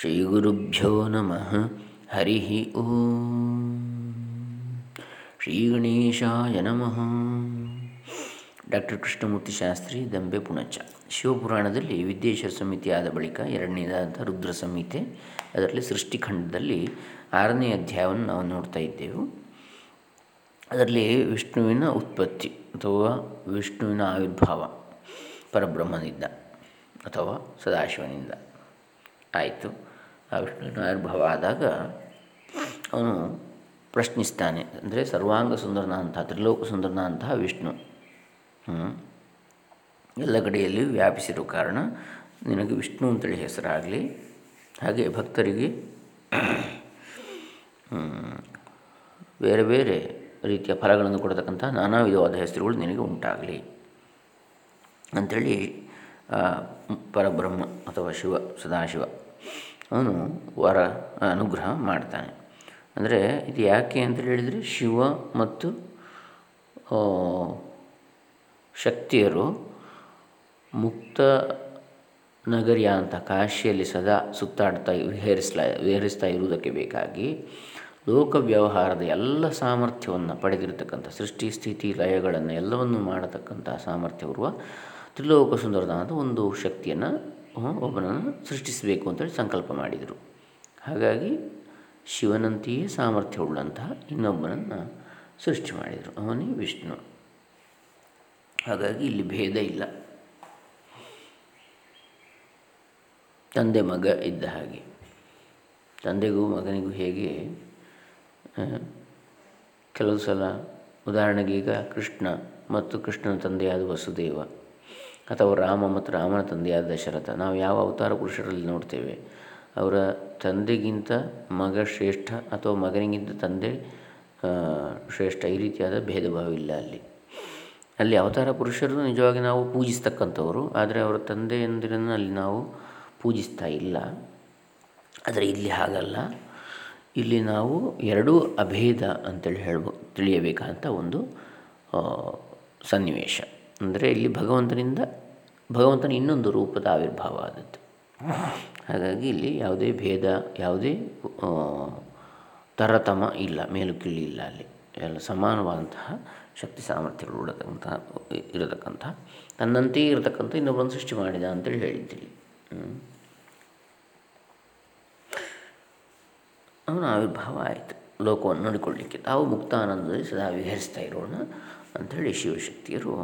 ಶ್ರೀ ಗುರುಭ್ಯೋ ನಮಃ ಹರಿ ಓಂ ಶ್ರೀ ಗಣೇಶಾಯ ನಮಃ ಡಾಕ್ಟರ್ ಕೃಷ್ಣಮೂರ್ತಿ ಶಾಸ್ತ್ರಿ ದಂಬೆ ಪುಣಚ। ಶಿವಪುರಾಣದಲ್ಲಿ ವಿದ್ಯೇಶ್ವರ ಸಮಿತಿ ಆದ ಬಳಿಕ ಎರಡನೇದಾದ ರುದ್ರ ಸಂಹಿತೆ ಅದರಲ್ಲಿ ಸೃಷ್ಟಿಖಂಡದಲ್ಲಿ ಆರನೇ ಅಧ್ಯಾಯವನ್ನು ನಾವು ನೋಡ್ತಾ ಇದ್ದೆವು. ಅದರಲ್ಲಿ ವಿಷ್ಣುವಿನ ಉತ್ಪತ್ತಿ ಅಥವಾ ವಿಷ್ಣುವಿನ ಆವಿರ್ಭಾವ. ಪರಬ್ರಹ್ಮನಿಂದ ಅಥವಾ ಸದಾಶಿವನಿಂದ. ಆಯಿತು. ಆ ವಿಷ್ಣುವಿನ ಆವಿರ್ಭಾವ ಆದಾಗ ಅವನು ಪ್ರಶ್ನಿಸ್ತಾನೆ. ಅಂದರೆ ಸರ್ವಾಂಗ ಸುಂದರನಾದಂತಹ, ತ್ರಿಲೋಕ ಸುಂದರನಾದಂತಹ ವಿಷ್ಣು. ಎಲ್ಲ ಕಡೆಯಲ್ಲಿಯೂ ವ್ಯಾಪಿಸಿರೋ ಕಾರಣ ನಿನಗೆ ವಿಷ್ಣು ಅಂತೇಳಿ ಹೆಸರಾಗಲಿ. ಹಾಗೆ ಭಕ್ತರಿಗೆ ಬೇರೆ ಬೇರೆ ರೀತಿಯ ಫಲಗಳನ್ನು ಕೊಡತಕ್ಕಂಥ ನಾನಾ ವಿಧವಾದ ಹೆಸರುಗಳು ನಿನಗೆ ಉಂಟಾಗಲಿ. ಅಂಥೇಳಿ ಪರಬ್ರಹ್ಮ ಅಥವಾ ಶಿವ, ಸದಾಶಿವ ಅವನು ವರ, ಅನುಗ್ರಹ ಮಾಡ್ತಾನೆ. ಅಂದರೆ ಇದು ಯಾಕೆ ಅಂತ ಹೇಳಿದರೆ ಶಿವ ಮತ್ತು ಶಕ್ತಿಯರು ಮುಕ್ತ ನಗರಿಯ ಅಂತ ಕಾಶಿಯಲ್ಲಿ ಸದಾ ಸುತ್ತಾಡ್ತಾ, ವಿಹರಿಸ್ಲಾ, ವಿಹರಿಸ್ತಾ ಇರುವುದಕ್ಕೆ ಬೇಕಾಗಿ ಲೋಕ ವ್ಯವಹಾರದ ಎಲ್ಲ ಸಾಮರ್ಥ್ಯವನ್ನು ಪಡೆದಿರತಕ್ಕಂಥ ಸೃಷ್ಟಿ, ಸ್ಥಿತಿ, ಲಯಗಳನ್ನು ಎಲ್ಲವನ್ನು ಮಾಡತಕ್ಕಂಥ ಸಾಮರ್ಥ್ಯವಿರುವ ತ್ರಿಲೋಕ ಸುಂದರದಾದ ಒಂದು ಶಕ್ತಿಯನ್ನು ಒಬ್ಬನನ್ನು ಸೃಷ್ಟಿಸಬೇಕು ಅಂತೇಳಿ ಸಂಕಲ್ಪ ಮಾಡಿದರು. ಹಾಗಾಗಿ ಶಿವನಂತೆಯೇ ಸಾಮರ್ಥ್ಯ ಉಳ್ಳಂತಹ ಇನ್ನೊಬ್ಬನನ್ನು ಸೃಷ್ಟಿ ಮಾಡಿದರು, ಅವನೇ ವಿಷ್ಣು. ಹಾಗಾಗಿ ಇಲ್ಲಿ ಭೇದ ಇಲ್ಲ. ತಂದೆ ಮಗ ಇದ್ದ ಹಾಗೆ. ತಂದೆಗೂ ಮಗನಿಗೂ ಹೇಗೆ ಕೆಲವು ಸಲ ಉದಾಹರಣೆಗೆ ಈಗ ಕೃಷ್ಣ ಮತ್ತು ಕೃಷ್ಣನ ತಂದೆಯಾದ ವಸುದೇವ. ಅಥವಾ ರಾಮ ಮತ್ತು ರಾಮನ ತಂದೆಯಾದ ದಶರಥ, ನಾವು ಯಾವ ಅವತಾರ ಪುರುಷರಲ್ಲಿ ನೋಡ್ತೇವೆ? ಅವರ ತಂದೆಗಿಂತ ಮಗ ಶ್ರೇಷ್ಠ ಅಥವಾ ಮಗನಿಗಿಂತ ತಂದೆ ಶ್ರೇಷ್ಠ ಈ ರೀತಿಯಾದ ಭೇದ ಇಲ್ಲ ಅಲ್ಲಿ. ಅಲ್ಲಿ ಅವತಾರ ಪುರುಷರು ನಿಜವಾಗಿ ನಾವು ಪೂಜಿಸ್ತಕ್ಕಂಥವರು, ಆದರೆ ಅವರ ತಂದೆಯಂದಿರನ್ನು ಅಲ್ಲಿ ನಾವು ಪೂಜಿಸ್ತಾ ಇಲ್ಲ. ಆದರೆ ಇಲ್ಲಿ ಹಾಗಲ್ಲ. ಇಲ್ಲಿ ನಾವು ಎರಡೂ ಅಭೇದ ಅಂತೇಳಿ ಹೇಳ್ಬೋ, ತಿಳಿಯಬೇಕಾದಂಥ ಒಂದು ಸನ್ನಿವೇಶ. ಅಂದರೆ ಇಲ್ಲಿ ಭಗವಂತನಿಂದ, ಭಗವಂತನ ಇನ್ನೊಂದು ರೂಪದ ಆವಿರ್ಭಾವ ಆದದ್ದು. ಹಾಗಾಗಿ ಇಲ್ಲಿ ಯಾವುದೇ ಭೇದ, ಯಾವುದೇ ತರತಮ ಇಲ್ಲ ಮೇಲು ಕೀಳಿ ಇಲ್ಲ ಅಲ್ಲಿ. ಎಲ್ಲ ಸಮಾನವಾದಂತಹ ಶಕ್ತಿ ಸಾಮರ್ಥ್ಯಗಳು ಇರತಕ್ಕಂತಹ ಇರತಕ್ಕಂಥ ತನ್ನಂತೆಯೇ ಇರತಕ್ಕಂಥ ಇನ್ನೊಬ್ಬರನ್ನು ಸೃಷ್ಟಿ ಮಾಡಿದ ಅಂತೇಳಿ ಹೇಳಿದ್ದಿಲ್ಲಿ ಅವನ ಆವಿರ್ಭಾವ ಆಯಿತು. ಲೋಕವನ್ನು ನೋಡಿಕೊಳ್ಳಲಿಕ್ಕೆ ತಾವು ಮುಕ್ತಾನಂದದಲ್ಲಿ ಸದಾ ವಿಹರಿಸ್ತಾ ಇರೋಣ ಅಂಥೇಳಿ ಶಿವಶಕ್ತಿಯರು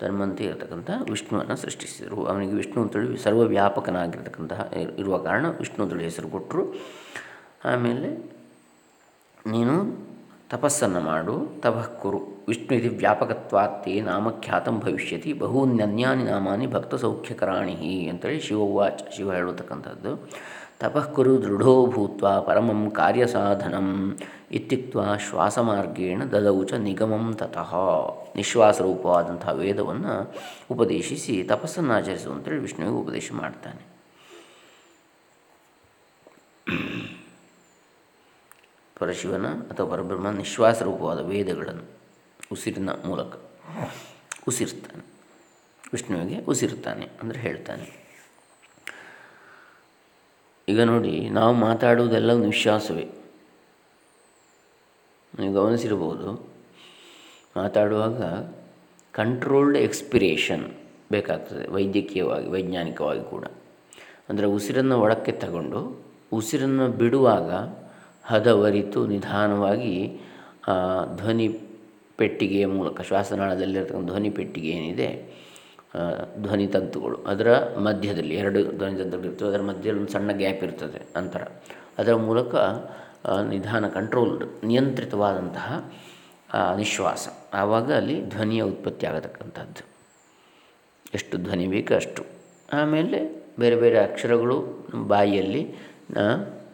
ತನ್ಮಂತೆ ಇರತಕ್ಕಂಥ ವಿಷ್ಣುವನ್ನು ಸೃಷ್ಟಿಸಿದರು. ಅವನಿಗೆ ವಿಷ್ಣು ಅಂತೇಳಿ ಸರ್ವವ್ಯಾಪಕನಾಗಿರ್ತಕ್ಕಂತಹ ಇರುವ ಕಾರಣ ವಿಷ್ಣು ಅಂತೇಳಿ ಹೆಸರು ಕೊಟ್ಟರು ಆಮೇಲೆ ನೀನು ತಪಸ್ಸನ್ನು ಮಾಡು, ತಪಃ ಕುರು. ವಿಷ್ಣು ಇದು ವ್ಯಾಪಕತ್ವಾತ್ತೇ ನಾಮಖ್ಯಾತಂ ಭವಿಷ್ಯತಿ, ಬಹೂನ್ಯನ್ಯಾನಿ ನಾಮಾನಿ ಭಕ್ತ ಸೌಖ್ಯಕರಾಣಿ ಅಂತೇಳಿ ಶಿವವಾಚ ಶಿವ ಹೇಳತಕ್ಕಂಥದ್ದು. ತಪಃ ಕುರು ದೃಢೋ ಭೂತ್ವ ಪರಮಂ ಕಾರ್ಯಸಾಧನಂ ಇತ್ಯುಕ್ತ ಶ್ವಾಸಮಾರ್ಗೇಣ ದದೌಚ ನಿಗಮಂ ತತಃ. ನಿಶ್ವಾಸ ರೂಪವಾದಂತಹ ವೇದವನ್ನು ಉಪದೇಶಿಸಿ ತಪಸ್ಸನ್ನು ಆಚರಿಸು ಅಂತೇಳಿ ವಿಷ್ಣುವಿಗೆ ಉಪದೇಶ ಮಾಡ್ತಾನೆ. ಪರಶಿವನ ಅಥವಾ ಪರಬ್ರಹ್ಮ ನಿಶ್ವಾಸ ರೂಪವಾದ ವೇದಗಳನ್ನು ಉಸಿರಿನ ಮೂಲಕ ಉಸಿರ್ತಾನೆ. ವಿಷ್ಣುವಿಗೆ ಉಸಿರ್ತಾನೆ ಅಂದರೆ ಹೇಳ್ತಾನೆ. ಈಗ ನೋಡಿ, ನಾವು ಮಾತಾಡುವುದೆಲ್ಲ ನಿಶ್ವಾಸವೇ. ನೀವು ಗಮನಿಸಿರ್ಬೋದು ಮಾತಾಡುವಾಗ ಕಂಟ್ರೋಲ್ಡ್ ಎಕ್ಸ್ಪಿರೇಷನ್ ಬೇಕಾಗ್ತದೆ, ವೈದ್ಯಕೀಯವಾಗಿ, ವೈಜ್ಞಾನಿಕವಾಗಿ ಕೂಡ. ಅಂದರೆ ಉಸಿರನ್ನು ಒಳಕ್ಕೆ ತಗೊಂಡು, ಉಸಿರನ್ನು ಬಿಡುವಾಗ ಹದವರಿತು ನಿಧಾನವಾಗಿ ಧ್ವನಿ ಪೆಟ್ಟಿಗೆಯ ಮೂಲಕ, ಶ್ವಾಸನಾಳದಲ್ಲಿರ್ತಕ್ಕಂಥ ಧ್ವನಿ ಪೆಟ್ಟಿಗೆ ಏನಿದೆ ಧ್ವನಿ ತಂತುಗಳು. ಅದರ ಮಧ್ಯದಲ್ಲಿ ಎರಡು ಧ್ವನಿ ತಂತುಗಳು ಇರ್ತವೆ. ಅದರ ಮಧ್ಯದಲ್ಲಿ ಒಂದು ಸಣ್ಣ ಗ್ಯಾಪ್ ಇರ್ತದೆ ಅಂತರ. ಅದರ ಮೂಲಕ ನಿಧಾನ ಕಂಟ್ರೋಲ್ಡ್ ನಿಯಂತ್ರಿತವಾದಂತಹ ನಿಶ್ವಾಸ. ಆವಾಗ ಅಲ್ಲಿ ಧ್ವನಿಯ ಉತ್ಪತ್ತಿ ಆಗತಕ್ಕಂಥದ್ದು. ಎಷ್ಟು ಧ್ವನಿ ಬೇಕು ಅಷ್ಟು. ಆಮೇಲೆ ಬೇರೆ ಬೇರೆ ಅಕ್ಷರಗಳು ಬಾಯಿಯಲ್ಲಿ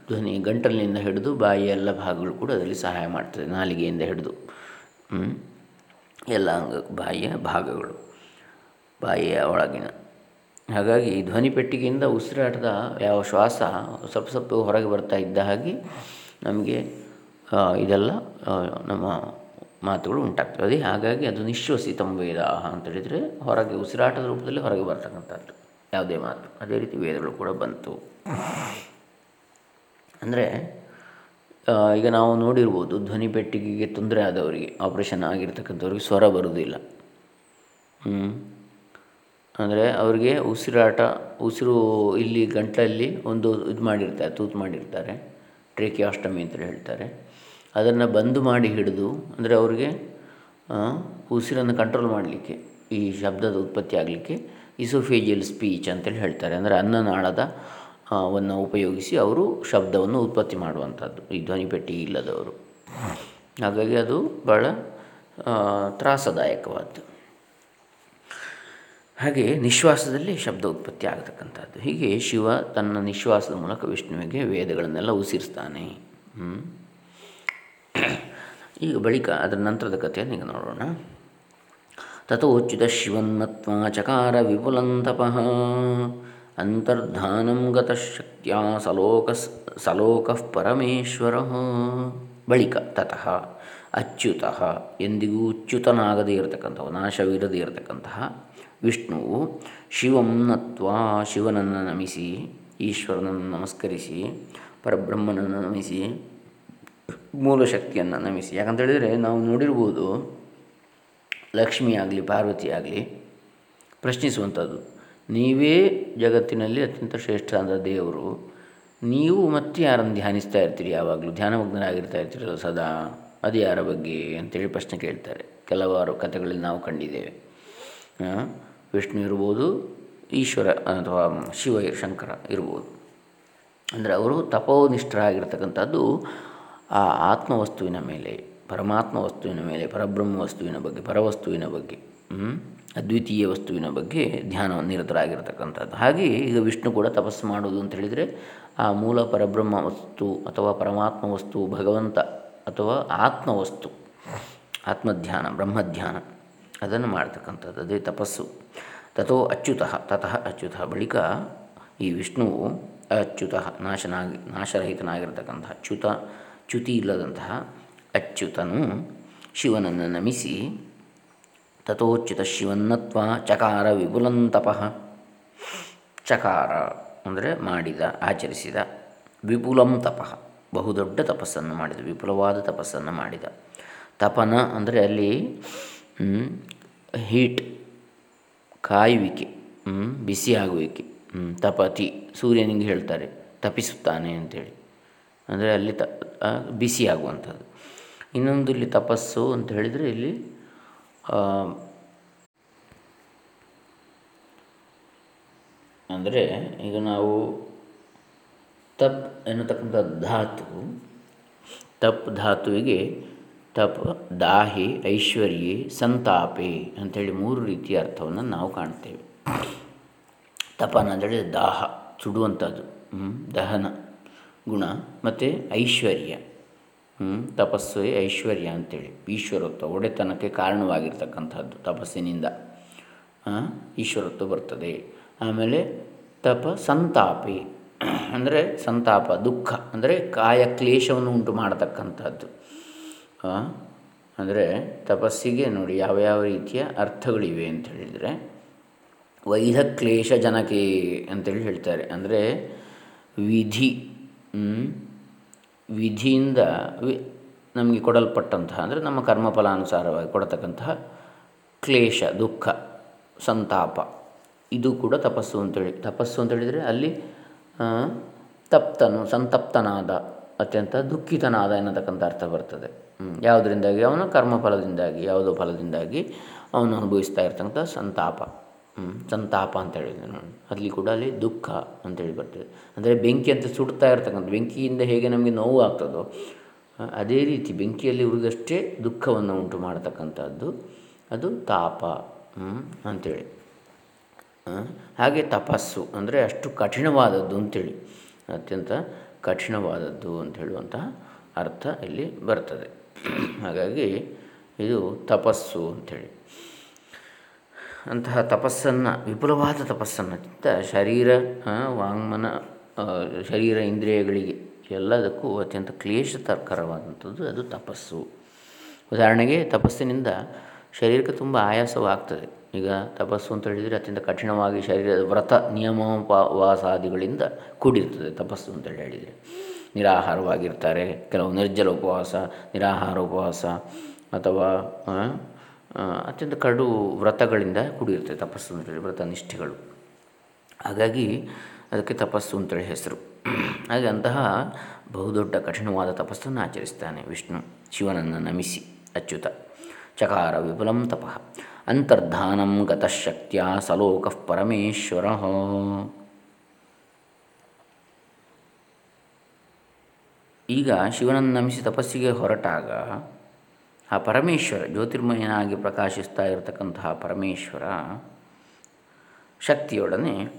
ಧ್ವನಿ ಗಂಟಲಿನಿಂದ ಹಿಡಿದು ಬಾಯಿಯ ಎಲ್ಲ ಭಾಗಗಳು ಕೂಡ ಅದರಲ್ಲಿ ಸಹಾಯ ಮಾಡ್ತದೆ. ನಾಲಿಗೆಯಿಂದ ಹಿಡಿದು ಎಲ್ಲ ಬಾಯಿಯ ಭಾಗಗಳು. ಬಾಯಿಯ ಒಳಗಿನ. ಹಾಗಾಗಿ ಧ್ವನಿ ಪೆಟ್ಟಿಗೆಯಿಂದ ಉಸಿರಾಟದ ಯಾವ ಶ್ವಾಸ ಸ್ವಲ್ಪ ಸ್ವಲ್ಪ ಹೊರಗೆ ಬರ್ತಾ ಇದ್ದ ಹಾಗೆ ನಮಗೆ ಇದೆಲ್ಲ ನಮ್ಮ ಮಾತುಗಳು ಉಂಟಾಗ್ತದೆ. ಹಾಗಾಗಿ ಅದು ನಿಶ್ವಸಿತಂ ವೇದ ಅಂತ ಹೇಳಿದರೆ ಹೊರಗೆ ಉಸಿರಾಟದ ರೂಪದಲ್ಲಿ ಹೊರಗೆ ಬರ್ತಕ್ಕಂಥದ್ದು. ಯಾವುದೇ ಮಾತು. ಅದೇ ರೀತಿ ವೇದಗಳು ಕೂಡ ಬಂತು. ಅಂದರೆ ಈಗ ನಾವು ನೋಡಿರ್ಬೋದು ಧ್ವನಿ ಪೆಟ್ಟಿಗೆಗೆ ತೊಂದರೆ ಆದವರಿಗೆ, ಆಪ್ರೇಷನ್ ಆಗಿರ್ತಕ್ಕಂಥವ್ರಿಗೆ ಸ್ವರ ಬರುವುದಿಲ್ಲ. ಅಂದರೆ ಅವರಿಗೆ ಉಸಿರಾಟ, ಉಸಿರು ಇಲ್ಲಿ ಗಂಟಲಲ್ಲಿ ಒಂದು ಇದು ಮಾಡಿರ್ತಾರೆ, ತೂತು ಮಾಡಿರ್ತಾರೆ ಟ್ರೇಕಿಯಾಸ್ಟಮಿ ಅಂತ ಹೇಳ್ತಾರೆ. ಅದನ್ನು ಬಂದು ಮಾಡಿ ಹಿಡಿದು, ಅಂದರೆ ಅವರಿಗೆ ಉಸಿರನ್ನು ಕಂಟ್ರೋಲ್ ಮಾಡಲಿಕ್ಕೆ, ಈ ಶಬ್ದದ ಉತ್ಪತ್ತಿ ಆಗಲಿಕ್ಕೆ ಇಸೋಫೇಜಿಯಲ್ ಸ್ಪೀಚ್ ಅಂತೇಳಿ ಹೇಳ್ತಾರೆ. ಅಂದರೆ ಅನ್ನನಾಳದ ವನ್ನು ಉಪಯೋಗಿಸಿ ಅವರು ಶಬ್ದವನ್ನು ಉತ್ಪತ್ತಿ ಮಾಡುವಂಥದ್ದು. ಈ ಧ್ವನಿಪೆಟ್ಟಿ ಇಲ್ಲದವರು. ಹಾಗಾಗಿ ಅದು ಭಾಳ ತ್ರಾಸದಾಯಕವಾದ್ದು. ಹಾಗೆ ನಿಶ್ವಾಸದಲ್ಲಿ ಶಬ್ದ ಉತ್ಪತ್ತಿ ಆಗತಕ್ಕಂಥದ್ದು. ಹೀಗೆ ಶಿವ ತನ್ನ ನಿಶ್ವಾಸದ ಮೂಲಕ ವಿಷ್ಣುವಿಗೆ ವೇದಗಳನ್ನೆಲ್ಲ ಉಸಿರಿಸ್ತಾನೆ. ಈಗ ಬಳಿಕ ಅದರ ನಂತರದ ಕಥೆಯನ್ನು ಈಗ ನೋಡೋಣ. ತಥೋಚ್ಯುತ ಶಿವನ್ಮತ್ವ ಚಕಾರ ವಿಪುಲಂತಪಃ ಅಂತರ್ಧಾನಂ ಗತಶಕ್ತಿಯ ಸಲೋಕ ಸಲೋಕ ಪರಮೇಶ್ವರ. ಬಳಿಕ ತತಃ. ಅಚ್ಯುತಃ, ಎಂದಿಗೂ ಚ್ಯುತನಾಗದೇ ಇರತಕ್ಕಂಥವು, ನಾಶವಿರದೇ ಇರತಕ್ಕಂತಹ ವಿಷ್ಣುವು ಶಿವಂ ನತ್ವ ಶಿವನನ್ನು ನಮಿಸಿ, ಈಶ್ವರನನ್ನು ನಮಸ್ಕರಿಸಿ, ಪರಬ್ರಹ್ಮನನ್ನು ನಮಿಸಿ, ಮೂಲಶಕ್ತಿಯನ್ನು ನಮಿಸಿ. ಯಾಕಂತ ಹೇಳಿದರೆ ನಾವು ನೋಡಿರ್ಬೋದು, ಲಕ್ಷ್ಮಿ ಆಗಲಿ, ಪಾರ್ವತಿ ಪ್ರಶ್ನಿಸುವಂಥದ್ದು, ನೀವೇ ಜಗತ್ತಿನಲ್ಲಿ ಅತ್ಯಂತ ಶ್ರೇಷ್ಠ ಅಂದ ದೇವರು, ನೀವು ಮತ್ತೆ ಯಾರನ್ನು ಧ್ಯಾನಿಸ್ತಾ ಇರ್ತೀರಿ? ಯಾವಾಗಲೂ ಧ್ಯಾನಮಗ್ನರಾಗಿರ್ತಾ ಇರ್ತೀರಲ್ಲ ಸದಾ. ಅದು ಯಾರ ಬಗ್ಗೆ ಅಂತೇಳಿ ಪ್ರಶ್ನೆ ಕೇಳ್ತಾರೆ. ಕೆಲವಾರು ಕಥೆಗಳಲ್ಲಿ ನಾವು ಕಂಡಿದ್ದೇವೆ. ವಿಷ್ಣು ಇರ್ಬೋದು, ಈಶ್ವರ ಅಥವಾ ಶಿವ ಶಂಕರ ಇರ್ಬೋದು. ಅಂದರೆ ಅವರು ತಪೋನಿಷ್ಠರಾಗಿರ್ತಕ್ಕಂಥದ್ದು ಆ ಆತ್ಮವಸ್ತುವಿನ ಮೇಲೆ, ಪರಮಾತ್ಮ ವಸ್ತುವಿನ ಮೇಲೆ, ಪರಬ್ರಹ್ಮ ವಸ್ತುವಿನ ಬಗ್ಗೆ, ಪರವಸ್ತುವಿನ ಬಗ್ಗೆ ಅದ್ವಿತೀಯ ವಸ್ತುವಿನ ಬಗ್ಗೆ ಧ್ಯಾನ ನಿರತರಾಗಿರ್ತಕ್ಕಂಥದ್ದು. ಹಾಗೆ ಈಗ ವಿಷ್ಣು ಕೂಡ ತಪಸ್ಸು ಮಾಡುವುದು ಅಂತ ಹೇಳಿದರೆ ಆ ಮೂಲ ಪರಬ್ರಹ್ಮ ವಸ್ತು ಅಥವಾ ಪರಮಾತ್ಮ ವಸ್ತು ಭಗವಂತ ಅಥವಾ ಆತ್ಮವಸ್ತು, ಆತ್ಮಧ್ಯಾನ, ಬ್ರಹ್ಮಧ್ಯಾನ, ಅದನ್ನು ಮಾಡ್ತಕ್ಕಂಥದ್ದು, ಅದೇ ತಪಸ್ಸು. ತಥೋ ಅಚ್ಯುತಃ, ತತಃ ಅಚ್ಯುತ. ಬಳಿಕ ಈ ವಿಷ್ಣುವು ಅಚ್ಯುತ ನಾಶನಾಗಿ, ನಾಶರಹಿತನಾಗಿರ್ತಕ್ಕಂತಹ ಚ್ಯುತ, ಚ್ಯುತಿ ಇಲ್ಲದಂತಹ ಅಚ್ಯುತನು ಶಿವನನ್ನು ನಮಿಸಿ ತಥೋಚ್ಯುತ ಶಿವನ್ನತ್ವ ಚಕಾರ ವಿಪುಲಂತಪಃ, ಚಕಾರ ಅಂದರೆ ಮಾಡಿದ, ಆಚರಿಸಿದ ವಿಪುಲಂ ತಪಃ ಬಹುದೊಡ್ಡ ತಪಸ್ಸನ್ನು ಮಾಡಿದ, ವಿಪುಲವಾದ ತಪಸ್ಸನ್ನು ಮಾಡಿದ. ತಪನ ಅಂದರೆ ಅಲ್ಲಿ ಹೀಟ್, ಕಾಯುವಿಕೆ ಬಿಸಿಯಾಗುವಿಕೆ ತಪತಿ ಸೂರ್ಯನಿಗೆ ಹೇಳ್ತಾರೆ, ತಪಿಸುತ್ತಾನೆ ಅಂಥೇಳಿ ಅಂದರೆ ಅಲ್ಲಿ ತ ಬಿಸಿಯಾಗುವಂಥದ್ದು ಇನ್ನೊಂದು ಇಲ್ಲಿ ತಪಸ್ಸು ಅಂತ ಹೇಳಿದರೆ ಇಲ್ಲಿ ಅಂದರೆ ಈಗ ನಾವು ತಪ್ ಎನ್ನುತಕ್ಕಂಥ ಧಾತು, ತಪ್ ಧಾತುವಿಗೆ ತಪ್ ದಾಹಿ, ಐಶ್ವರ್ಯೆ, ಸಂತಾಪೆ ಅಂಥೇಳಿ ಮೂರು ರೀತಿಯ ಅರ್ಥವನ್ನು ನಾವು ಕಾಣ್ತೇವೆ. ತಪನ ಅಂತೇಳಿ ದಾಹ, ಸುಡುವಂಥದ್ದು ದಹನ, ಗುಣ ಮತ್ತು ಐಶ್ವರ್ಯ ತಪಸ್ಸು ಐಶ್ವರ್ಯ ಅಂತೇಳಿ ಈಶ್ವರತ್ವ ಒಡೆತನಕ್ಕೆ ಕಾರಣವಾಗಿರ್ತಕ್ಕಂಥದ್ದು ತಪಸ್ಸಿನಿಂದ ಈಶ್ವರತ್ವ ಬರ್ತದೆ. ಆಮೇಲೆ ತಪ ಸಂತಾಪಿ ಅಂದರೆ ಸಂತಾಪ, ದುಃಖ, ಅಂದರೆ ಕಾಯ ಕ್ಲೇಶವನ್ನು ಉಂಟು ಮಾಡತಕ್ಕಂಥದ್ದು. ಅಂದರೆ ತಪಸ್ಸಿಗೆ ನೋಡಿ ಯಾವ ಯಾವ ರೀತಿಯ ಅರ್ಥಗಳಿವೆ ಅಂತ ಹೇಳಿದರೆ ವೈಧ ಕ್ಲೇಶ ಜನಕೆ ಅಂತೇಳಿ ಹೇಳ್ತಾರೆ. ಅಂದರೆ ವಿಧಿ ವಿಧಿಯಿಂದ ವಿ, ನಮಗೆ ಕೊಡಲ್ಪಟ್ಟಂತಹ, ಅಂದರೆ ನಮ್ಮ ಕರ್ಮಫಲಾನುಸಾರವಾಗಿ ಕೊಡತಕ್ಕಂತಹ ಕ್ಲೇಶ, ದುಃಖ, ಸಂತಾಪ. ಇದು ಕೂಡ ತಪಸ್ಸು ಅಂತೇಳಿ ತಪಸ್ಸು ಅಂತ ಹೇಳಿದರೆ ಅಲ್ಲಿ ತಪ್ತನು, ಸಂತಪ್ತನಾದ. ಅತ್ಯಂತ ದುಃಖಿತನಾದ ಎನ್ನತಕ್ಕಂಥ ಅರ್ಥ ಬರ್ತದೆ. ಯಾವುದರಿಂದಾಗಿ? ಅವನು ಕರ್ಮಫಲದಿಂದಾಗಿ, ಯಾವುದೋ ಫಲದಿಂದಾಗಿ ಅವನು ಅನುಭವಿಸ್ತಾ ಇರ್ತಕ್ಕಂಥ ಸಂತಾಪ. ಸಂತಾಪ ಅಂತ ಹೇಳಿದ್ವಿ ನಾನು ಅಲ್ಲಿ ಕೂಡ ಅಲ್ಲಿ ದುಃಖ ಅಂತೇಳಿ ಬರ್ತದೆ. ಅಂದರೆ ಬೆಂಕಿ ಅಂತ ಸುಡ್ತಾ ಇರ್ತಕ್ಕಂಥ, ಬೆಂಕಿಯಿಂದ ಹೇಗೆ ನಮಗೆ ನೋವು ಆಗ್ತದೋ, ಅದೇ ರೀತಿ ಬೆಂಕಿಯಲ್ಲಿ ಉರಿದಷ್ಟೇ ದುಃಖವನ್ನು ಉಂಟು ಮಾಡತಕ್ಕಂಥದ್ದು ಅದು ತಾಪ. ಅಂಥೇಳಿ ಹಾಗೆ ತಪಸ್ಸು ಅಂದರೆ ಅಷ್ಟು ಕಠಿಣವಾದದ್ದು ಅಂತೇಳಿ. ಅತ್ಯಂತ ಕಠಿಣವಾದದ್ದು ಅಂತ ಹೇಳುವಂತಹ ಅರ್ಥ ಇಲ್ಲಿ ಬರ್ತದೆ. ಹಾಗಾಗಿ ಇದು ತಪಸ್ಸು ಅಂಥೇಳಿ ಅಂತಹ ತಪಸ್ಸನ್ನು, ವಿಪುಲವಾದ ತಪಸ್ಸನ್ನು ಶರೀರ ವಾಂಗ್ಮನ ಶರೀರ ಇಂದ್ರಿಯಗಳಿಗೆ ಎಲ್ಲದಕ್ಕೂ ಅತ್ಯಂತ ಕ್ಲೇಶತರ್ಕರವಾದಂಥದ್ದು ಅದು ತಪಸ್ಸು. ಉದಾಹರಣೆಗೆ ತಪಸ್ಸಿನಿಂದ ಶರೀರಕ್ಕೆ ತುಂಬ ಆಯಾಸವಾಗ್ತದೆ. ಈಗ ತಪಸ್ಸು ಅಂತ ಹೇಳಿದರೆ ಅತ್ಯಂತ ಕಠಿಣವಾಗಿ ಶರೀರದ ವ್ರತ ನಿಯಮೋಪವಾಸಾದಿಗಳಿಂದ ಕೂಡಿರ್ತದೆ ತಪಸ್ಸು ಅಂತೇಳಿ ಹೇಳಿದರೆ. ನಿರಾಹಾರವಾಗಿರ್ತಾರೆ, ಕೆಲವು ನಿರ್ಜಲ ಉಪವಾಸ, ನಿರಾಹಾರ ಉಪವಾಸ ಅಥವಾ ಅತ್ಯಂತ ಕಡು ವ್ರತಗಳಿಂದ ಕೂಡಿರ್ತದೆ ತಪಸ್ಸು ಅಂತೇಳಿ ವ್ರತ ನಿಷ್ಠೆಗಳು. ಹಾಗಾಗಿ ಅದಕ್ಕೆ ತಪಸ್ಸು ಅಂತೇಳಿ ಹೆಸರು. ಹಾಗೆ ಅಂತಹ ಬಹುದೊಡ್ಡ ಕಠಿಣವಾದ ತಪಸ್ಸನ್ನು ಆಚರಿಸ್ತಾನೆ ವಿಷ್ಣು ಶಿವನನ್ನು ನಮಿಸಿ ಅಚ್ಯುತ. ಚಕಾರ ವಿಪುಲಂ ತಪಃ. ಅಂತರ್ಧಾನಂ ಗತಶಕ್ತಿಯ ಸಲೋಕ ಪರಮೇಶ್ವರ. ಈಗ ಶಿವನನ್ನು ನಮಿಸಿ ತಪಸ್ಸಿಗೆ ಹೊರಟಾಗ ಆ ಪರಮೇಶ್ವರ, ಜ್ಯೋತಿರ್ಮಯನಾಗಿ ಪ್ರಕಾಶಿಸ್ತಾ ಇರತಕ್ಕಂತಹ ಪರಮೇಶ್ವರ ಶಕ್ತಿಯೊಡನೆ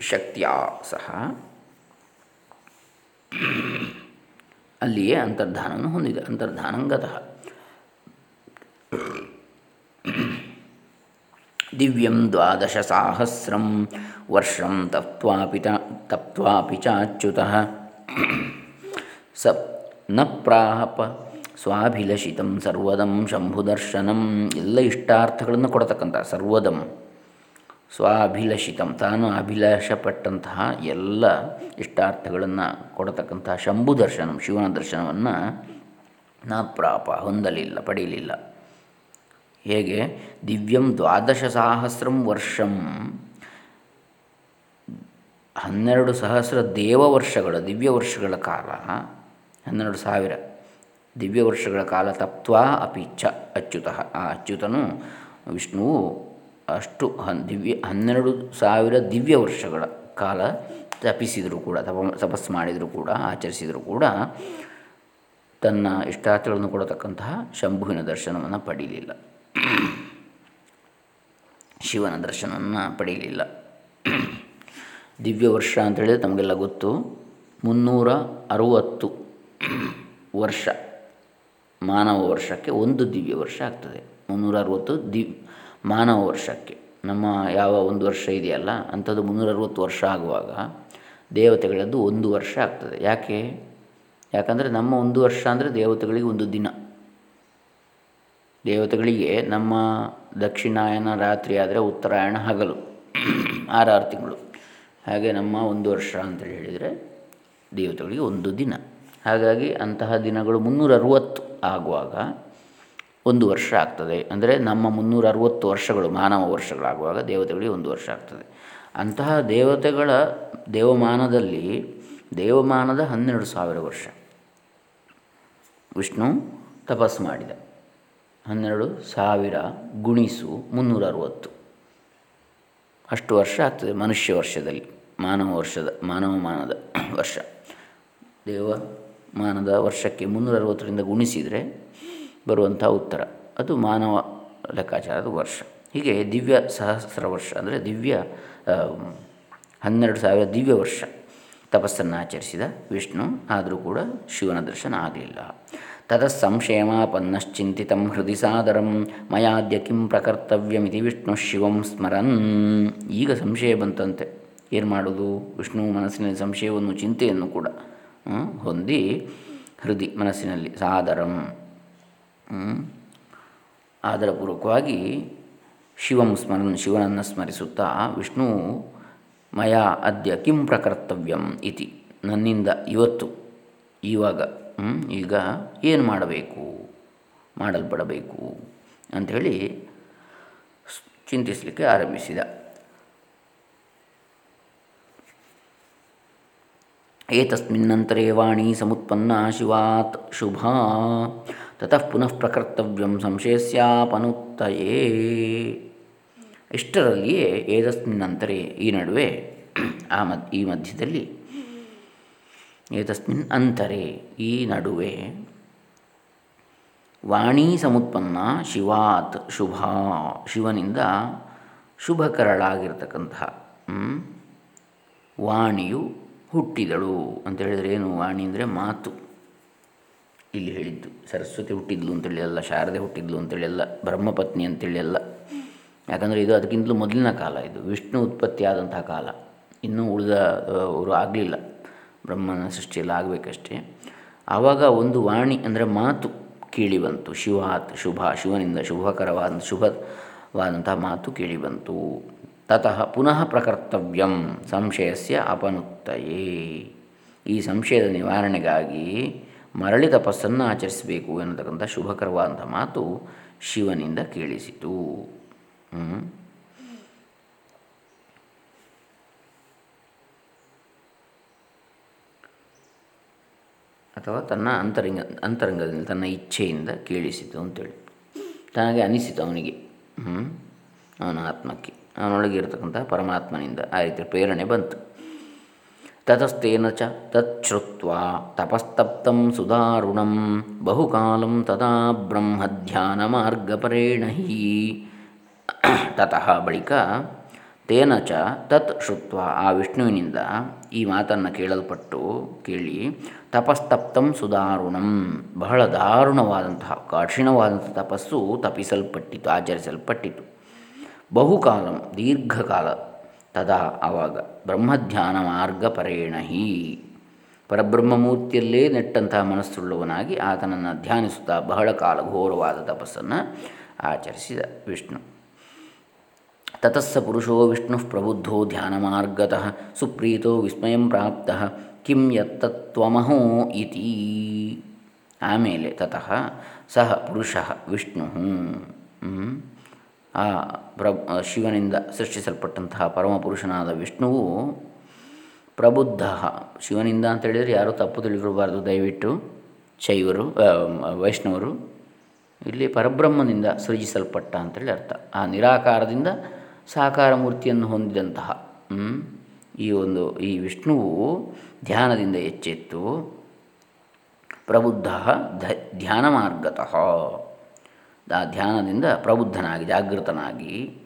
ಶಕ್ತಿಯ ಸಹ ಅಲ್ಲಿಯೇ ಅಂತರ್ಧಾನವನ್ನು ಹೊಂದಿದೆ. ಅಂತರ್ಧಾನಂಗತಃ ದಿವ್ಯಂ ದ್ವಾದಶ ಸಾಹಸ್ರಂ ವರ್ಷಂ ತಪ್ವಾಪಿ ತಪ್ವಾಪಿ ಚಾಚ್ಯುತಃ ಸ, ನ ಪ್ರಾಹಪ ಸ್ವಾಭಿಲಷಿತಂ ಸರ್ವದಂ ಶಂಭುದರ್ಶನಂ ಎಲ್ಲ ಇಷ್ಟಾರ್ಥಗಳನ್ನು ಕೊಡತಕ್ಕಂಥ ಸರ್ವದಂ ಸ್ವಾಭಿಲಷಿತಂ ತಾನು ಅಭಿಲಾಷಪಟ್ಟಂತಹ ಎಲ್ಲ ಇಷ್ಟಾರ್ಥಗಳನ್ನು ಕೊಡತಕ್ಕಂತಹ ಶಂಭು ದರ್ಶನಂ ಶಿವನ ದರ್ಶನವನ್ನು ನ ಪ್ರಾಪ ಹೊಂದಲಿಲ್ಲ ಪಡೆಯಲಿಲ್ಲ. ಹೇಗೆ? ದಿವ್ಯಂ ದ್ವಾದಶ ಸಹಸ್ರಂ ವರ್ಷಂ. ಹನ್ನೆರಡು ಸಹಸ್ರ ದೇವ ವರ್ಷಗಳ, ದಿವ್ಯ ವರ್ಷಗಳ ಕಾಲ. ಹನ್ನೆರಡು ಸಾವಿರ ದಿವ್ಯ ವರ್ಷಗಳ ಕಾಲ ತಪ್ವಾ ಅಪಿ ಚ ಅಚ್ಯುತ. ಆ ಅಚ್ಯುತನು ವಿಷ್ಣುವು ಅಷ್ಟು ಹನ್ ದಿವ್ಯ ಹನ್ನೆರಡು ಸಾವಿರ ದಿವ್ಯ ವರ್ಷಗಳ ಕಾಲ ತಪಿಸಿದರೂ ಕೂಡ, ತಪ ತಪಸ್ಸು ಮಾಡಿದರೂ ಕೂಡ, ಆಚರಿಸಿದರೂ ಕೂಡ. ತನ್ನ ಇಷ್ಟಾರ್ಥಗಳನ್ನು ಕೊಡತಕ್ಕಂತಹ ಶಂಭುವಿನ ದರ್ಶನವನ್ನು ಪಡೀಲಿಲ್ಲ. ಶಿವನ ದರ್ಶನವನ್ನು ಪಡೆಯಲಿಲ್ಲ. ದಿವ್ಯ ವರ್ಷ ಅಂತೇಳಿದರೆ ತಮಗೆಲ್ಲ ಗೊತ್ತು. ಮುನ್ನೂರ ಅರುವತ್ತು ವರ್ಷ, ಮಾನವ ವರ್ಷಕ್ಕೆ ಒಂದು ದಿವ್ಯ ವರ್ಷ ಆಗ್ತದೆ. ಮುನ್ನೂರ ಅರುವತ್ತು ದಿವ್, ಮಾನವ ವರ್ಷಕ್ಕೆ. ನಮ್ಮ ಯಾವ ಒಂದು ವರ್ಷ ಇದೆಯಲ್ಲ, ಅಂಥದ್ದು ಮುನ್ನೂರ ಅರುವತ್ತು ವರ್ಷ ಆಗುವಾಗ ದೇವತೆಗಳದ್ದು ಒಂದು ವರ್ಷ ಆಗ್ತದೆ. ಯಾಕೆ? ಯಾಕಂದರೆ ನಮ್ಮ ಒಂದು ವರ್ಷ ಅಂದರೆ ದೇವತೆಗಳಿಗೆ ಒಂದು ದಿನ. ದೇವತೆಗಳಿಗೆ ನಮ್ಮ ದಕ್ಷಿಣಾಯನ ರಾತ್ರಿ ಆದರೆ ಉತ್ತರಾಯಣ ಹಗಲು ಆರಾರು ತಿಂಗಳು. ಹಾಗೆ ನಮ್ಮ ಒಂದು ವರ್ಷ ಅಂತೇಳಿ ಹೇಳಿದರೆ ದೇವತೆಗಳಿಗೆ ಒಂದು ದಿನ. ಹಾಗಾಗಿ ಅಂತಹ ದಿನಗಳು ಮುನ್ನೂರ ಅರುವತ್ತು ಆಗುವಾಗ ಒಂದು ವರ್ಷ ಆಗ್ತದೆ. ಅಂದರೆ ನಮ್ಮ ಮುನ್ನೂರ ಅರುವತ್ತು ವರ್ಷಗಳು, ಮಾನವ ವರ್ಷಗಳಾಗುವಾಗ ದೇವತೆಗಳಿಗೆ ಒಂದು ವರ್ಷ ಆಗ್ತದೆ. ಅಂತಹ ದೇವತೆಗಳ ದೇವಮಾನದಲ್ಲಿ ದೇವಮಾನದ ಹನ್ನೆರಡು ಸಾವಿರ ವರ್ಷ. ವಿಷ್ಣು ತಪಸ್ಸು ಮಾಡಿದ. ಹನ್ನೆರಡು ಸಾವಿರ ಗುಣಿಸು ಮುನ್ನೂರ ಅರುವತ್ತು ಅಷ್ಟು ವರ್ಷ ಆಗ್ತದೆ ಮನುಷ್ಯ ವರ್ಷದಲ್ಲಿ, ಮಾನವ ವರ್ಷದ, ಮಾನವ ಮಾನದ ವರ್ಷ. ದೇವ ಮಾನದ ವರ್ಷಕ್ಕೆ ಮುನ್ನೂರ ಅರವತ್ತರಿಂದ ಗುಣಿಸಿದರೆ ಬರುವಂಥ ಉತ್ತರ. ಅದು ಮಾನವ ಲೆಕ್ಕಾಚಾರದ ವರ್ಷ. ಹೀಗೆ ದಿವ್ಯ ಸಹಸ್ರ ವರ್ಷ ಅಂದರೆ ದಿವ್ಯ ಹನ್ನೆರಡು ಸಾವಿರ ದಿವ್ಯ ವರ್ಷ. ತಪಸ್ಸನ್ನು ಆಚರಿಸಿದ ವಿಷ್ಣು, ಆದರೂ ಕೂಡ ಶಿವನ ದರ್ಶನ ಆಗಲಿಲ್ಲ. ತತಃ ಸಂಶಯಮಾಪನ್ನಶ್ಚಿಂತಿತ ಹೃದಯ ಸಾದರಂ ಮಯಾದ್ಯ ಕಿಂ ಪ್ರಕರ್ತವ್ಯಮಿತಿ ವಿಷ್ಣು ಶಿವಂ ಸ್ಮರನ್ ಈಗ ಸಂಶಯ ಬಂತಂತೆ. ಏನು ಮಾಡೋದು? ವಿಷ್ಣು ಮನಸ್ಸಿನಲ್ಲಿ ಸಂಶಯವನ್ನು, ಚಿಂತೆಯನ್ನು ಕೂಡ ಹೊಂದಿ ಹೃದಯ ಮನಸ್ಸಿನಲ್ಲಿ ಸಾದರಂ. ಆದರಪೂರ್ವಕವಾಗಿ ಶಿವಂ ಸ್ಮರನ್, ಶಿವನನ್ನು ಸ್ಮರಿಸುತ್ತಾ ವಿಷ್ಣು, ಮಯಾ ಅದ್ಯ ಕಿಂ ಪ್ರಕರ್ತವ್ಯಂ ಇತಿ. ನನ್ನಿಂದ ಇವತ್ತು, ಇವಾಗ ಈಗ ಏನು ಮಾಡಬೇಕು? ಮಾಡಲ್ಪಡಬೇಕು? ಅಂಥೇಳಿ ಚಿಂತಿಸಲಿಕ್ಕೆ ಆರಂಭಿಸಿದ. ಏತಸ್ಮಿನ್ನಂತರೇ ವಾಣಿ ಸಮುತ್ಪನ್ನ ಶಿವಾತ್ ಶುಭ, ತತಃ ಪುನಃ ಪ್ರಕರ್ತವ್ಯಂ ಸಂಶಯಸ್ಯಾಪನುತ್ತಯೇ. ಇಷ್ಟರಲ್ಲಿಯೇ ಏತಸ್ಮಿನ್ನಂತರೇ ಈ ನಡುವೆ ಆ ಮದ್ ಈ ಮಧ್ಯದಲ್ಲಿ ಏತಸ್ಮಿನ್ ಅಂತರೆ ಈ ನಡುವೆ ವಾಣಿ ಸಮುತ್ಪನ್ನ ಶಿವಾತ್ ಶುಭ, ಶಿವನಿಂದ ಶುಭಕರಳಾಗಿರ್ತಕ್ಕಂತಹ ವಾಣಿಯು ಹುಟ್ಟಿದಳು ಅಂತ ಹೇಳಿದರೆ ಏನು? ವಾಣಿ ಅಂದರೆ ಮಾತು. ಇಲ್ಲಿ ಹೇಳಿದ್ದು, ಸರಸ್ವತಿ ಹುಟ್ಟಿದ್ಲು ಅಂತೇಳಿ ಅಲ್ಲ, ಶಾರದೆ ಹುಟ್ಟಿದ್ಲು ಅಂತೇಳಿ ಅಲ್ಲ, ಬ್ರಹ್ಮಪತ್ನಿ ಅಂತೇಳಿ ಅಲ್ಲ. ಯಾಕಂದರೆ ಇದು ಅದಕ್ಕಿಂತಲೂ ಮೊದಲಿನ ಕಾಲ, ಇದು ವಿಷ್ಣು ಉತ್ಪತ್ತಿಯಾದಂತಹ ಕಾಲ. ಇನ್ನೂ ಉಳಿದ ಅವರು ಆಗಲಿಲ್ಲ. ಬ್ರಹ್ಮನ ಸೃಷ್ಟಿಯಲ್ಲಿ ಆಗಬೇಕಷ್ಟೇ. ಆವಾಗ ಒಂದು ವಾಣಿ ಅಂದರೆ ಮಾತು ಕೇಳಿಬಂತು ಶಿವಾತ್, ಶುಭ, ಶಿವನಿಂದ ಶುಭಕರವಾದ, ಶುಭವಾದಂತಹ ಮಾತು ಕೇಳಿಬಂತು ತತಃ ಪುನಃ ಪ್ರಕರ್ತವ್ಯಂ ಸಂಶಯಸ್ಯ ಅಪನುತ್ತಯೇ. ಈ ಸಂಶಯದ ನಿವಾರಣೆಗಾಗಿ ಮರಳಿ ತಪಸ್ಸನ್ನು ಆಚರಿಸಬೇಕು ಎನ್ನತಕ್ಕಂಥ ಶುಭಕರವಾದಂಥ ಮಾತು ಶಿವನಿಂದ ಕೇಳಿಸಿತು. ಅಥವಾ ತನ್ನ ಅಂತರಂಗ ಅಂತರಂಗದಿಂದ ತನ್ನ ಇಚ್ಛೆಯಿಂದ ಕೇಳಿಸಿತು ಅಂತೇಳಿ. ತನಗೆ ಅನಿಸಿತು ಅವನಿಗೆ. ಹ್ಞೂ ಅವನ ಆತ್ಮಕ್ಕೆ. ಅವನೊಳಗೆ ಇರತಕ್ಕಂಥ ಪರಮಾತ್ಮನಿಂದ ಆ ರೀತಿ ಪ್ರೇರಣೆ ಬಂತು. ತತಸ್ತೇನ ಚ ತುತ್ವ ತಪಸ್ತಪ್ತಂ ಸುಧಾರುಣಂ. ಬಹುಕಾಲಂ ತದಾ ಬ್ರಹ್ಮಧ್ಯಾನ ಮಾರ್ಗಪರೇಣ ಹಿ ತತಃ ಬಳಿಕ ತೇನ ಚ ತತ್ ಶುತ್ವ ಆ ವಿಷ್ಣುವಿನಿಂದ ಈ ಮಾತನ್ನು ಕೇಳಲ್ಪಟ್ಟು ಕೇಳಿ, ತಪಸ್ತಪ್ತಂ ಸುದಾರುಣಂ. ಬಹಳ ದಾರುಣವಾದಂತಹ ಕಠಿಣವಾದಂಥ ತಪಸ್ಸು ತಪಿಸಲ್ಪಟ್ಟಿತು, ಆಚರಿಸಲ್ಪಟ್ಟಿತು. ಬಹುಕಾಲಂ, ದೀರ್ಘಕಾಲ ತದಾ ಆವಾಗ ಬ್ರಹ್ಮಧ್ಯಾನ ಮಾರ್ಗ ಪರೇಣಹಿ. ಪರಬ್ರಹ್ಮಮೂರ್ತಿಯಲ್ಲೇ ನೆಟ್ಟಂತಹ ಮನಸ್ಸುಳ್ಳವನಾಗಿ ಆತನನ್ನು ಧ್ಯಾನಿಸುತ್ತಾ ಬಹಳ ಕಾಲ ಘೋರವಾದ ತಪಸ್ಸನ್ನು ಆಚರಿಸಿದ ವಿಷ್ಣು. ತತಸ್ಸ ಪುರುಷೋ ವಿಷ್ಣು ಪ್ರಬುದ್ಧೋ ಧ್ಯಾನಮಾರ್ಗತಃ ಸುಪ್ರೀತೋ ವಿಸ್ಮಯಂ ಪ್ರಾಪ್ತ ಕಿಂ ಯತ್ತತ್ವಮಹೋ ಇತಿ ಆಮೇಲೆ ತತಃ ಸಹ ಪುರುಷ ವಿಷ್ಣು ಆ ಪ್ರ ಶಿವನಿಂದ ಸೃಷ್ಟಿಸಲ್ಪಟ್ಟಂತಹ ಪರಮಪುರುಷನಾದ ವಿಷ್ಣುವು ಪ್ರಬುದ್ಧ. ಶಿವನಿಂದ ಅಂತೇಳಿದರೆ ಯಾರೂ ತಪ್ಪು ತಿಳಿದಿರಬಾರ್ದು ದಯವಿಟ್ಟು. ಶೈವರು ವೈಷ್ಣವರು. ಇಲ್ಲಿ ಪರಬ್ರಹ್ಮನಿಂದ ಸೃಜಿಸಲ್ಪಟ್ಟ ಅಂತೇಳಿ ಅರ್ಥ. ಆ ನಿರಾಕಾರದಿಂದ ಸಾಕಾರ ಮೂರ್ತಿಯನ್ನು ಹೊಂದಿದಂತಹ ಈ ಒಂದು, ಈ ವಿಷ್ಣುವು ಧ್ಯಾನದಿಂದ ಎಚ್ಚೆತ್ತು. ಪ್ರಬುದ್ಧ ಧ್ಯಾನ ಮಾರ್ಗತಃ ಆ ಧ್ಯಾನದಿಂದ ಪ್ರಬುದ್ಧನಾಗಿ, ಜಾಗೃತನಾಗಿ.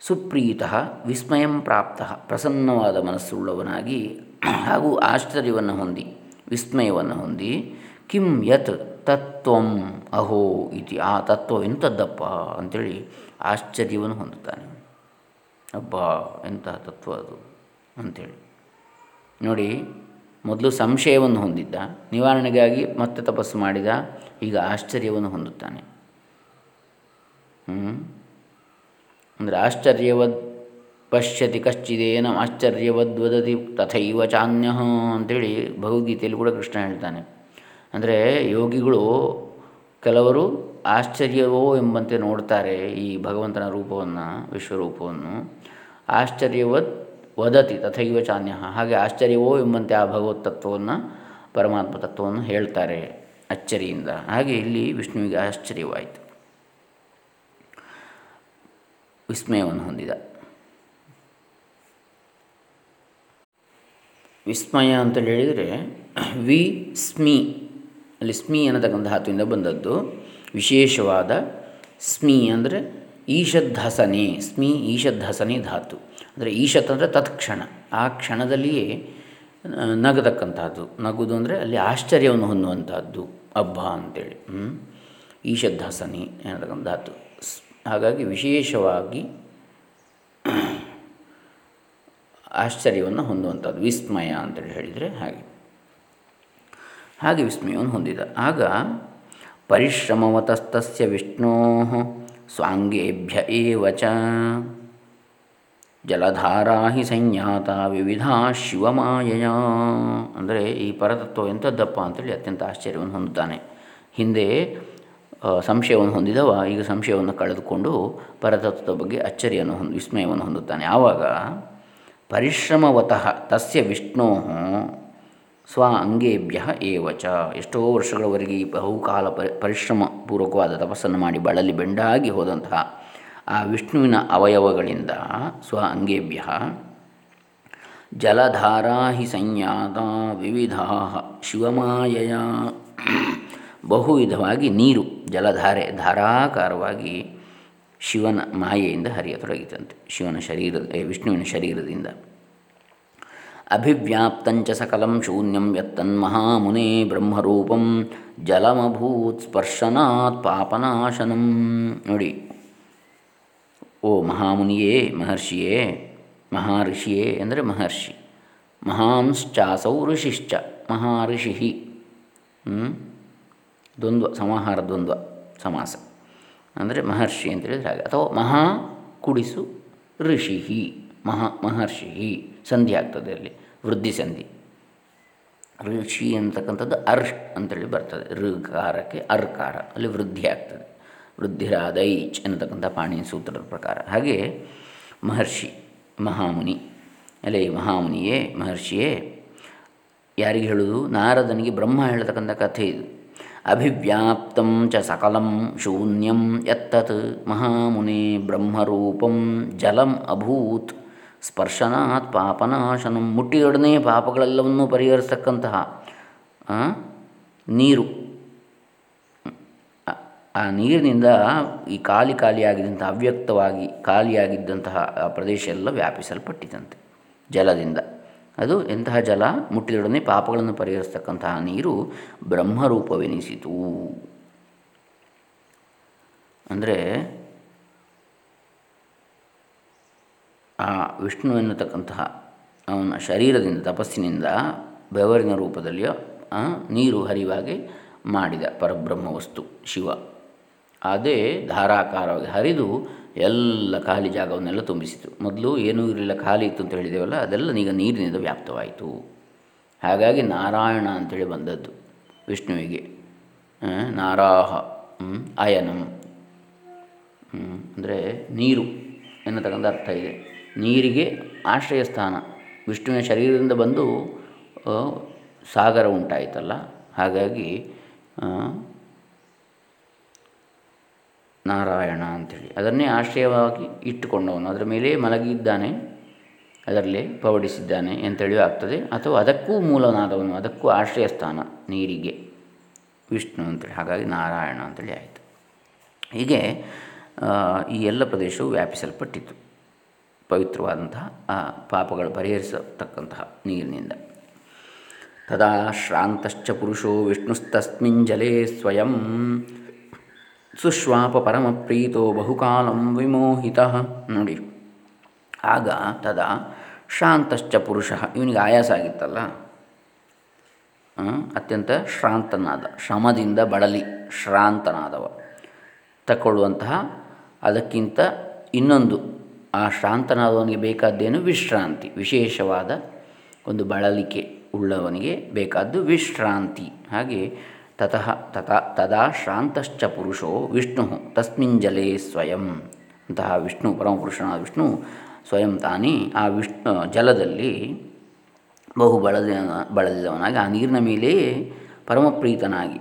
ಸುಪ್ರೀತ ವಿಸ್ಮಯಂ ಪ್ರಾಪ್ತ, ಪ್ರಸನ್ನವಾದ ಮನಸ್ಸುಳ್ಳವನಾಗಿ, ಹಾಗೂ ಆಶ್ಚರ್ಯವನ್ನು ಹೊಂದಿ, ವಿಸ್ಮಯವನ್ನು ಹೊಂದಿ, ಕಿಂ ಯತ್ ತತ್ವಂ ಅಹೋ ಇತಿ, ಆ ತತ್ವ ಎಂಥದ್ದಪ್ಪ ಅಂಥೇಳಿ ಆಶ್ಚರ್ಯವನ್ನು ಹೊಂದುತ್ತಾನೆ. ಅಬ್ಬ, ಎಂತಹ ತತ್ವ ಅದು ಅಂಥೇಳಿ. ನೋಡಿ, ಮೊದಲು ಸಂಶಯವನ್ನು ಹೊಂದಿದ್ದ, ನಿವಾರಣೆಗಾಗಿ ಮತ್ತೆ ತಪಸ್ಸು ಮಾಡಿದ, ಈಗ ಆಶ್ಚರ್ಯವನ್ನು ಹೊಂದುತ್ತಾನೆ. ಅಂದರೆ ಆಶ್ಚರ್ಯವದ್ ಪಶ್ಯತಿ ಕಶ್ಚಿದೇನ ಆಶ್ಚರ್ಯವದ್ವದತಿ ತಥೈವ ಚಾನ್ಯ ಅಂತೇಳಿ ಭಗವದ್ಗೀತೆಯಲ್ಲಿ ಕೂಡ ಕೃಷ್ಣ ಹೇಳ್ತಾನೆ. ಅಂದರೆ ಯೋಗಿಗಳು ಕೆಲವರು ಆಶ್ಚರ್ಯವೋ ಎಂಬಂತೆ ನೋಡ್ತಾರೆ ಈ ಭಗವಂತನ ರೂಪವನ್ನು, ವಿಶ್ವರೂಪವನ್ನು. ಆಶ್ಚರ್ಯವತ್ ವದತಿ ತಥೈವ ಚಾನ್ಯ. ಹಾಗೆ ಆಶ್ಚರ್ಯವೋ ಎಂಬಂತೆ ಆ ಭಗವತ್ ತತ್ವವನ್ನು, ಪರಮಾತ್ಮ ತತ್ವವನ್ನು ಹೇಳ್ತಾರೆ ಅಚ್ಚರಿಯಿಂದ. ಹಾಗೆ ಇಲ್ಲಿ ವಿಷ್ಣುವಿಗೆ ಆಶ್ಚರ್ಯವಾಯಿತು. ವಿಸ್ಮಯವನ್ನು ಹೊಂದಿದ. ವಿಸ್ಮಯ ಅಂತ ಹೇಳಿದರೆ ವಿ ಸ್ಮಿ ಅಲ್ಲಿ ಸ್ಮಿ ಅನ್ನತಕ್ಕಂಥ ಧಾತುವಿಂದ ಬಂದದ್ದು. ವಿಶೇಷವಾದ ಸ್ಮಿ ಅಂದರೆ ಈಶದ್ಧಸನೆ, ಸ್ಮಿ ಈಶದ್ಧಸನೆ ಧಾತು. ಅಂದರೆ ಈಶತ್ ಅಂದರೆ ತತ್ಕ್ಷಣ. ಆ ಕ್ಷಣದಲ್ಲಿಯೇ ನಗತಕ್ಕಂಥದ್ದು ನಗುದು ಅಂದರೆ ಅಲ್ಲಿ ಆಶ್ಚರ್ಯವನ್ನು ಹೊಂದುವಂಥದ್ದು ಹಬ್ಬ ಅಂತೇಳಿ. ಈಶದ್ಧಸನಿ ಅನ್ನತಕ್ಕಂಥ ಧಾತು ಹಾಗಾಗಿ ವಿಶೇಷವಾಗಿ ಆಶ್ಚರ್ಯವನ್ನು ಹೊಂದುವಂಥದ್ದು ವಿಸ್ಮಯ ಅಂತೇಳಿ ಹೇಳಿದರೆ ಹಾಗೆ. ಹಾಗೆ ವಿಸ್ಮಯವನ್ನು ಹೊಂದಿದ. ಆಗ ಪರಿಶ್ರಮವತಸ್ತಸ್ಯ ವಿಷ್ಣೋ ಸ್ವಾಂಗೇಭ್ಯ ಏವಚ. ಜಲಧಾರಾ ಹಿ ಸಂಜ್ಞಾತ ವಿವಿಧ ಶಿವಮಾಯಯ. ಅಂದರೆ ಈ ಪರತತ್ವ ಎಂಥದ್ದಪ್ಪ ಅಂತೇಳಿ ಅತ್ಯಂತ ಆಶ್ಚರ್ಯವನ್ನು ಹೊಂದುತ್ತಾನೆ. ಹಿಂದೆ ಸಂಶಯವನ್ನು ಹೊಂದಿದವ, ಈಗ ಸಂಶಯವನ್ನು ಕಳೆದುಕೊಂಡು ಪರತತ್ವದ ಬಗ್ಗೆ ಅಚ್ಚರಿಯನ್ನು ಹೊಂದು, ವಿಸ್ಮಯವನ್ನು ಹೊಂದುತ್ತಾನೆ. ಆವಾಗ ಪರಿಶ್ರಮವತಃ ತಸ್ಯ ವಿಷ್ಣೋ ಸ್ವ ಅಂಗೇಭ್ಯ ಏವಚ ಎಷ್ಟೋ ವರ್ಷಗಳವರೆಗೆ ಈ ಬಹುಕಾಲ ಪರಿ ಪರಿಶ್ರಮಪೂರ್ವಕವಾದ ತಪಸ್ಸನ್ನು ಮಾಡಿ ಬಳಲಿ ಬೆಂಡಾಗಿ ಹೋದಂತಹ ಆ ವಿಷ್ಣುವಿನ ಅವಯವಗಳಿಂದ ಸ್ವ ಅಂಗೇಭ್ಯ ಜಲಧಾರಾ ಹಿ ಸಂಯಾತ ವಿವಿಧ ಶಿವಮಾಯಯ ಬಹುವಿಧವಾಗಿ ನೀರು ಜಲಧಾರೆ ಧಾರಾಕಾರವಾಗಿ ಶಿವನ ಮಾಯೆಯಿಂದ ಹರಿಯತೊಡಗಿತಂತೆ. ಶಿವನ ಶರೀರದ, ವಿಷ್ಣುವಿನ ಶರೀರದಿಂದ. ಅಭಿವ್ಯಾಪ್ತಂಚ ಸಕಲಂ ಶೂನ್ಯಂ ಯತ್ತನ್ಮಹಾಮುನೆ ಬ್ರಹ್ಮರೂಪಂ ಜಲಮಭೂತ್ ಸ್ಪರ್ಶನಾತ್ ಪಾಪನಾಶನಂ. ನೋಡಿ, ಓ ಮಹಾಮುನಿಯೇ, ಮಹರ್ಷಿಯೇ ಮಹಾರ್ಷಿಯೇ ಅಂದರೆ ಮಹರ್ಷಿ, ಮಹಾಂಶ್ಚಾಸೌ ಋಷಿಶ್ಚ ಮಹಾಋಷಿ ದ್ವಂದ್ವ, ಸಮಾಹಾರ ದ್ವಂದ್ವ, ಸಮಾಸ. ಅಂದರೆ ಮಹರ್ಷಿ ಅಂತ ಹೇಳಿದರೆ ಹಾಗೆ. ಅಥವಾ ಮಹಾ ಕುಡಿಸು ಋಷಿ ಮಹಾ ಮಹರ್ಷಿ ಸಂಧಿ ಆಗ್ತದೆ ಅಲ್ಲಿ. ವೃದ್ಧಿ ಸಂಧಿ. ಋಷಿ ಅಂತಕ್ಕಂಥದ್ದು ಅರ್ಷ್ ಅಂತೇಳಿ ಬರ್ತದೆ. ಋಕಾರಕ್ಕೆ ಅರ್ಕಾರ, ಅಲ್ಲಿ ವೃದ್ಧಿ ಆಗ್ತದೆ. ವೃದ್ಧಿರಾದೈಚ್ ಎನ್ನತಕ್ಕಂಥ ಪಾಣಿನ ಸೂತ್ರದ ಪ್ರಕಾರ. ಹಾಗೆ ಮಹರ್ಷಿ, ಮಹಾಮುನಿ. ಅಲ್ಲೇ ಮಹಾಮುನಿಯೇ, ಮಹರ್ಷಿಯೇ, ಯಾರಿಗೆ ಹೇಳುವುದು ನಾರದನಿಗೆ ಬ್ರಹ್ಮ ಹೇಳತಕ್ಕಂಥ ಕಥೆ ಇದು. ಅಭಿವ್ಯಾಪ್ತಂ ಚ ಸಕಲಂ ಶೂನ್ಯಂ ಎತ್ತತ್ ಮಹಾಮುನಿ ಬ್ರಹ್ಮರೂಪಂ ಜಲಂ ಅಭೂತ್. ಸ್ಪರ್ಶನಾತ್ ಪಾಪನಾಶನಂ. ಮುಟ್ಟಿಯೊಡನೆ ಪಾಪಗಳೆಲ್ಲವನ್ನೂ ಪರಿಹರಿಸತಕ್ಕಂತಹ ನೀರು. ಆ ನೀರಿನಿಂದ ಈ ಖಾಲಿ ಖಾಲಿಯಾಗಿದ್ದಂಥ, ಅವ್ಯಕ್ತವಾಗಿ ಖಾಲಿಯಾಗಿದ್ದಂತಹ ಆ ಪ್ರದೇಶ ಎಲ್ಲ ವ್ಯಾಪಿಸಲ್ಪಟ್ಟಿದಂತೆ ಜಲದಿಂದ. ಅದು ಎಂತಹ ಜಲ? ಮುಟ್ಟಿದೊಡನೆ ಪಾಪಗಳನ್ನು ಪರಿಹರಿಸತಕ್ಕಂತಹ ನೀರು ಬ್ರಹ್ಮರೂಪವೆನಿಸಿತು. ಅಂದರೆ ಆ ವಿಷ್ಣು ಎನ್ನತಕ್ಕಂತಹ ಅವನ ಶರೀರದಿಂದ, ತಪಸ್ಸಿನಿಂದ ಬೆವರಿನ ರೂಪದಲ್ಲಿ ನೀರು ಹರಿವಾಗಿ ಮಾಡಿದ ಪರಬ್ರಹ್ಮ ವಸ್ತು ಶಿವ. ಅದೇ ಧಾರಾಕಾರವಾಗಿ ಹರಿದು ಎಲ್ಲ ಖಾಲಿ ಜಾಗವನ್ನೆಲ್ಲ ತುಂಬಿಸಿತು. ಮೊದಲು ಏನೂ ಇರಲಿಲ್ಲ, ಖಾಲಿ ಇತ್ತು ಅಂತ ಹೇಳಿದೆವಲ್ಲ, ಅದೆಲ್ಲ ಈಗ ನೀರಿನಿಂದ ವ್ಯಾಪ್ತವಾಯಿತು. ಹಾಗಾಗಿ ನಾರಾಯಣ ಅಂತೇಳಿ ಬಂದದ್ದು ವಿಷ್ಣುವಿಗೆ. ನಾರಾಹ ಅಯನಂ ಅಂದರೆ ನೀರು ಎನ್ನತಕ್ಕಂಥ ಅರ್ಥ ಇದೆ. ನೀರಿಗೆ ಆಶ್ರಯ ಸ್ಥಾನ. ವಿಷ್ಣುವಿನ ಶರೀರದಿಂದ ಬಂದು ಸಾಗರ ಉಂಟಾಯಿತಲ್ಲ. ಹಾಗಾಗಿ ನಾರಾಯಣ ಅಂಥೇಳಿ ಅದನ್ನೇ ಆಶ್ರಯವಾಗಿ ಇಟ್ಟುಕೊಂಡವನು. ಅದರ ಮೇಲೆ ಮಲಗಿದ್ದಾನೆ. ಅದರಲ್ಲೇ ಪವಡಿಸಿದ್ದಾನೆ ಅಂತೇಳಿ ಆಗ್ತದೆ. ಅಥವಾ ಅದಕ್ಕೂ ಮೂಲನಾದವನು, ಅದಕ್ಕೂ ಆಶ್ರಯ ಸ್ಥಾನ, ನೀರಿಗೆ. ವಿಷ್ಣು ಅಂತೇಳಿ. ಹಾಗಾಗಿ ನಾರಾಯಣ ಅಂತೇಳಿ ಆಯಿತು. ಹೀಗೆ ಈ ಎಲ್ಲ ಪ್ರದೇಶವು ವ್ಯಾಪಿಸಲ್ಪಟ್ಟಿತ್ತು ಪವಿತ್ರವಾದಂತಹ ಆ ಪಾಪಗಳು ಪರಿಹರಿಸತಕ್ಕಂತಹ ನೀರಿನಿಂದ. ತದಾ ಶ್ರಾಂತಶ್ಚ ಪುರುಷೋ ವಿಷ್ಣುಸ್ತಸ್ಮಿನ್ ಜಲೇ ಸ್ವಯಂ. ಸುಶ್ವಾಪ ಪರಮಪ್ರೀತೋ ಬಹುಕಾಲಂ ವಿಮೋಹಿತ. ನೋಡಿ, ಆಗ ತದಾ ಶ್ರಾಂತಶ್ಚ ಪುರುಷ, ಇವನಿಗೆ ಆಯಾಸ ಆಗಿತ್ತಲ್ಲ? ಅತ್ಯಂತ ಶ್ರಾಂತನಾದ, ಶ್ರಮದಿಂದ ಬಳಲಿ, ಶ್ರಾಂತನಾದವ. ತಗೊಳ್ಳುವಂತಹ ಅದಕ್ಕಿಂತ ಇನ್ನೊಂದು ಆ ಶ್ರಾಂತನಾದವನಿಗೆ ಬೇಕಾದ್ದೇನು ವಿಶ್ರಾಂತಿ. ವಿಶೇಷವಾದ ಒಂದು ಬಳಲಿಕೆ ಉಳ್ಳವನಿಗೆ ಬೇಕಾದ್ದು ವಿಶ್ರಾಂತಿ. ಹಾಗೆ ತತಃ ತಥಾ ತದಾ ಶ್ರಾಂತಶ್ಚ ಪುರುಷೋ ವಿಷ್ಣು ತಸ್ಮಿನ್ ಜಲೇ ಸ್ವಯಂ. ಅಂತಹ ವಿಷ್ಣು ಪರಮಪುರುಷನಾದ ವಿಷ್ಣು ಸ್ವಯಂ ತಾನೇ ಆ ವಿಷ್ಣು ಜಲದಲ್ಲಿ ಬಹು ಬಳದ ಬಳಲಿದವನಾಗಿ ಆ ನೀರಿನ ಮೇಲೆಯೇ ಪರಮಪ್ರೀತನಾಗಿ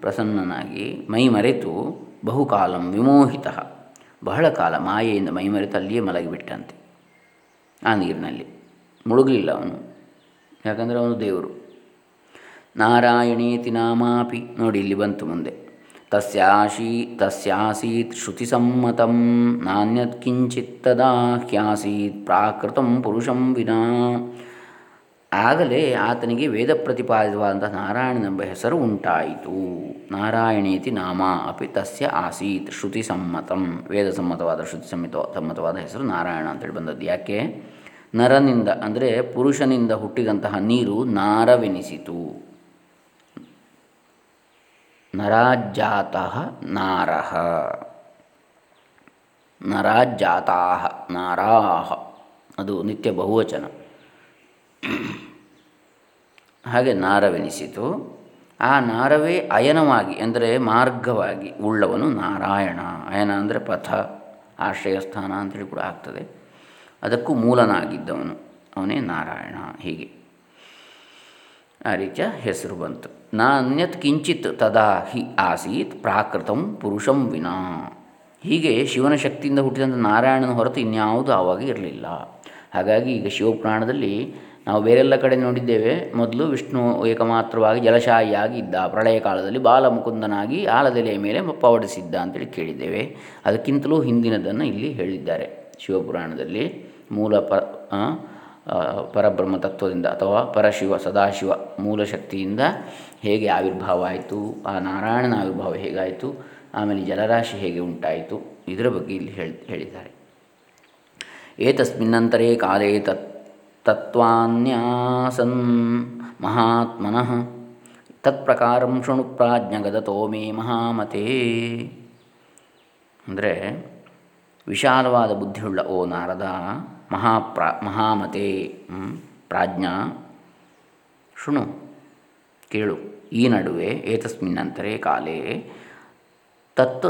ಪ್ರಸನ್ನನಾಗಿ ಮೈ ಮರೆತು ಬಹುಕಾಲಂ ವಿಮೋಹಿತ. ಬಹಳ ಕಾಲ ಮಾಯೆಯಿಂದ ಮೈಮರೆತು ಅಲ್ಲಿಯೇ ಮಲಗಿಬಿಟ್ಟಂತೆ ಆ ನೀರಿನಲ್ಲಿ. ಮುಳುಗಲಿಲ್ಲ ಅವನು. ಯಾಕಂದರೆ ಅವನು ದೇವರು. ನಾರಾಯಣೇತಿ ನಾಮಾಪಿ. ನೋಡಿ, ಇಲ್ಲಿ ಬಂತು ಮುಂದೆ. ತಸ್ಯಾಶೀ, ತಸ್ಯಾಸೀತ್ ಶ್ರುತಿಸಮ್ಮತಂ. ನಾಣ್ಯತ್ ಕಿಂಚಿತ್ತದಾ ಹ್ಯಾಸೀತ್ ಪ್ರಾಕೃತಂ ಪುರುಷಂ ವಿನಾ. ಆಗಲೇ ಆತನಿಗೆ ವೇದ ಪ್ರತಿಪಾದಿತವಾದಂಥ ನಾರಾಯಣನೆಂಬ ಹೆಸರು ಉಂಟಾಯಿತು. ನಾರಾಯಣೇತಿ ನಾಮ ಅಪಿ ತಸ್ಯ ಆಸೀತ್ ಶ್ರುತಿ ಸಮ್ಮತಂ. ವೇದ ಸಮ್ಮತವಾದ ಶ್ರುತಿ ಸಮ್ಮಿತ ಸಮ್ಮತವಾದ ಹೆಸರು ನಾರಾಯಣ ಅಂತೇಳಿ ಬಂದದ್ದು. ಯಾಕೆ? ನರನಿಂದ ಅಂದರೆ ಪುರುಷನಿಂದ ಹುಟ್ಟಿದಂತಹ ನೀರು ನಾರವೆನಿಸಿತು. ನರಾಜ್ಜಾತಃ ನಾರಹ. ನರಾಜಾತಾ ನಾರಾಹ. ಅದು ನಿತ್ಯ ಬಹುವಚನ. ಹಾಗೆ ನಾರವೆನಿಸಿತು. ಆ ನಾರವೇ ಅಯನವಾಗಿ, ಅಂದರೆ ಮಾರ್ಗವಾಗಿ ಉಳ್ಳವನು ನಾರಾಯಣ. ಅಯನ ಅಂದರೆ ಪಥ ಆಶ್ರಯ ಸ್ಥಾನ ಅಂತೇಳಿ ಕೂಡ ಆಗ್ತದೆ. ಅದಕ್ಕೂ ಮೂಲನಾಗಿದ್ದವನು ಅವನೇ ನಾರಾಯಣ. ಹೀಗೆ ಆ ರೀತಿಯ ಹೆಸರು ಬಂತು. ನಾ ಅನ್ಯತ್ ಕಿಂಚಿತ್ ತದಾ ಹಿ ಆಸೀತ್ ಪ್ರಾಕೃತಂ ಪುರುಷಂ ವಿನಾ. ಹೀಗೆ ಶಿವನ ಶಕ್ತಿಯಿಂದ ಹುಟ್ಟಿದಂಥ ನಾರಾಯಣನ ಹೊರತು ಇನ್ಯಾವುದು ಆವಾಗ ಇರಲಿಲ್ಲ. ಹಾಗಾಗಿ ಈಗ ಶಿವಪುರಾಣದಲ್ಲಿ ನಾವು ಬೇರೆಲ್ಲ ಕಡೆ ನೋಡಿದ್ದೇವೆ, ಮೊದಲು ವಿಷ್ಣು ಏಕಮಾತ್ರವಾಗಿ ಜಲಶಾಹಿಯಾಗಿ ಇದ್ದ. ಪ್ರಳಯ ಕಾಲದಲ್ಲಿ ಬಾಲಮುಕುಂದನಾಗಿ ಆಲದೆಲೆಯ ಮೇಲೆ ಪವಡಿಸಿದ್ದ ಅಂತೇಳಿ ಕೇಳಿದ್ದೇವೆ. ಅದಕ್ಕಿಂತಲೂ ಹಿಂದಿನದನ್ನು ಇಲ್ಲಿ ಹೇಳಿದ್ದಾರೆ. ಶಿವಪುರಾಣದಲ್ಲಿ ಮೂಲ ಪ ಪರಬ್ರಹ್ಮ ತತ್ವದಿಂದ ಅಥವಾ ಪರಶಿವ, ಸದಾಶಿವ ಮೂಲ ಶಕ್ತಿಯಿಂದ ಹೇಗೆ ಆವಿರ್ಭಾವ ಆಯಿತು, ಆ ನಾರಾಯಣನ ಆವಿರ್ಭಾವ ಹೇಗಾಯಿತು, ಆಮೇಲೆ ಜಲರಾಶಿ ಹೇಗೆ ಉಂಟಾಯಿತು, ಇದರ ಬಗ್ಗೆ ಇಲ್ಲಿ ಹೇಳಿ, ಹೇಳಿದ್ದಾರೆ. ಏತಸ್ಮಿನ್ನಂತರೇ ಕಾಲೇ ತತ್ ತತ್ವಾನ್ಯಾಸನ್ ಮಹಾತ್ಮನಃ ತತ್ಪ್ರಕಾರ ಶೃಣು ಪ್ರಾಜ್ಞಗದತೋ ಮೇ ಮಹಾಮತೇ ಅಂದರೆ ವಿಶಾಲವಾದ ಬುದ್ಧಿಯುಳ್ಳ ಓ ನಾರದ ಮಹಾಪ್ರಾ ಮಹಾಮತೆ ಪ್ರಾಜ್ಞಾ. ಶೃಣು, ಕೇಳು, ಈ ನಡುವೆ ಏತಸ್ಮಿನ್ನಂತರೇ ಕಾಲೇ ತತ್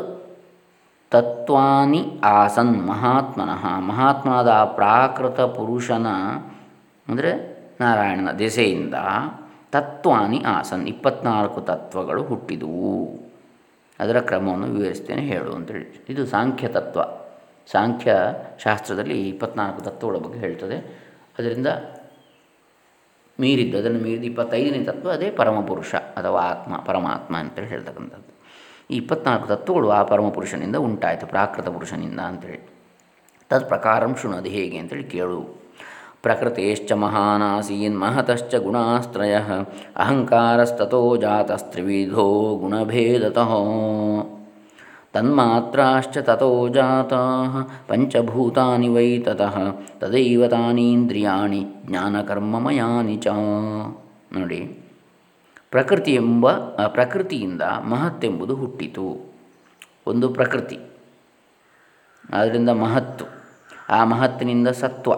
ತತ್ವಾನಿ ಆಸನ್ ಮಹಾತ್ಮನಃ. ಮಹಾತ್ಮನಾದ ಪ್ರಾಕೃತ ಪುರುಷನ ಅಂದರೆ ನಾರಾಯಣನ ದೆಸೆಯಿಂದ ತತ್ವಾನಿ ಆಸನ್, ಇಪ್ಪತ್ನಾಲ್ಕು ತತ್ವಗಳು ಹುಟ್ಟಿದುವು. ಅದರ ಕ್ರಮವನ್ನು ವಿವರಿಸ್ತೇನೆ, ಹೇಳು ಅಂತೇಳಿ ಇದು ಸಾಂಖ್ಯ ತತ್ವ. ಸಾಂಖ್ಯ ಶಾಸ್ತ್ರದಲ್ಲಿ ಇಪ್ಪತ್ನಾಲ್ಕು ತತ್ವಗಳ ಬಗ್ಗೆ ಹೇಳ್ತದೆ. ಅದರಿಂದ ಮೀರಿದ್ದು, ಅದನ್ನು ಮೀರಿದ ಇಪ್ಪತ್ತೈದನೇ ತತ್ವ, ಅದೇ ಪರಮಪುರುಷ ಅಥವಾ ಆತ್ಮ, ಪರಮಾತ್ಮ ಅಂತೇಳಿ ಹೇಳ್ತಕ್ಕಂಥದ್ದು. ಈ ಇಪ್ಪತ್ನಾಲ್ಕು ತತ್ವಗಳು ಆ ಪರಮಪುರುಷನಿಂದ ಉಂಟಾಯಿತು, ಪ್ರಾಕೃತ ಪುರುಷನಿಂದ ಅಂತೇಳಿ ತತ್ ಪ್ರಕಾರಂ ಶೃಣು ಅದು ಹೇಗೆ ಅಂತೇಳಿ ಕೇಳು. ಪ್ರಕೃತಿಶ್ಚ ಮಹಾನಾಸೀನ್ ಮಹತಶ್ಚ ಗುಣಾಸ್ತ್ರಯ ಅಹಂಕಾರಸ್ತೋ ಜಾತಸ್ತ್ರಿವಿಧೋ ಗುಣಭೇದತಃ ತನ್ಮಾತ್ರಾಶ್ಚ ತಥೋ ಜಾತಃ ಪಂಚಭೂತಾನಿ ವೈ ತತಃ ತದೈವ ತಾನೀಂದ್ರಿಯಾಣಿ ಜ್ಞಾನಕರ್ಮಮಯಾನಿ ಚ. ನೋಡಿ, ಪ್ರಕೃತಿ ಎಂಬ ಪ್ರಕೃತಿಯಿಂದ ಮಹತ್ತೆಂಬುದು ಹುಟ್ಟಿತು. ಒಂದು ಪ್ರಕೃತಿ. ಆದ್ದರಿಂದ ಮಹತ್ತು. ಆ ಮಹತ್ತಿನಿಂದ ಸತ್ವ.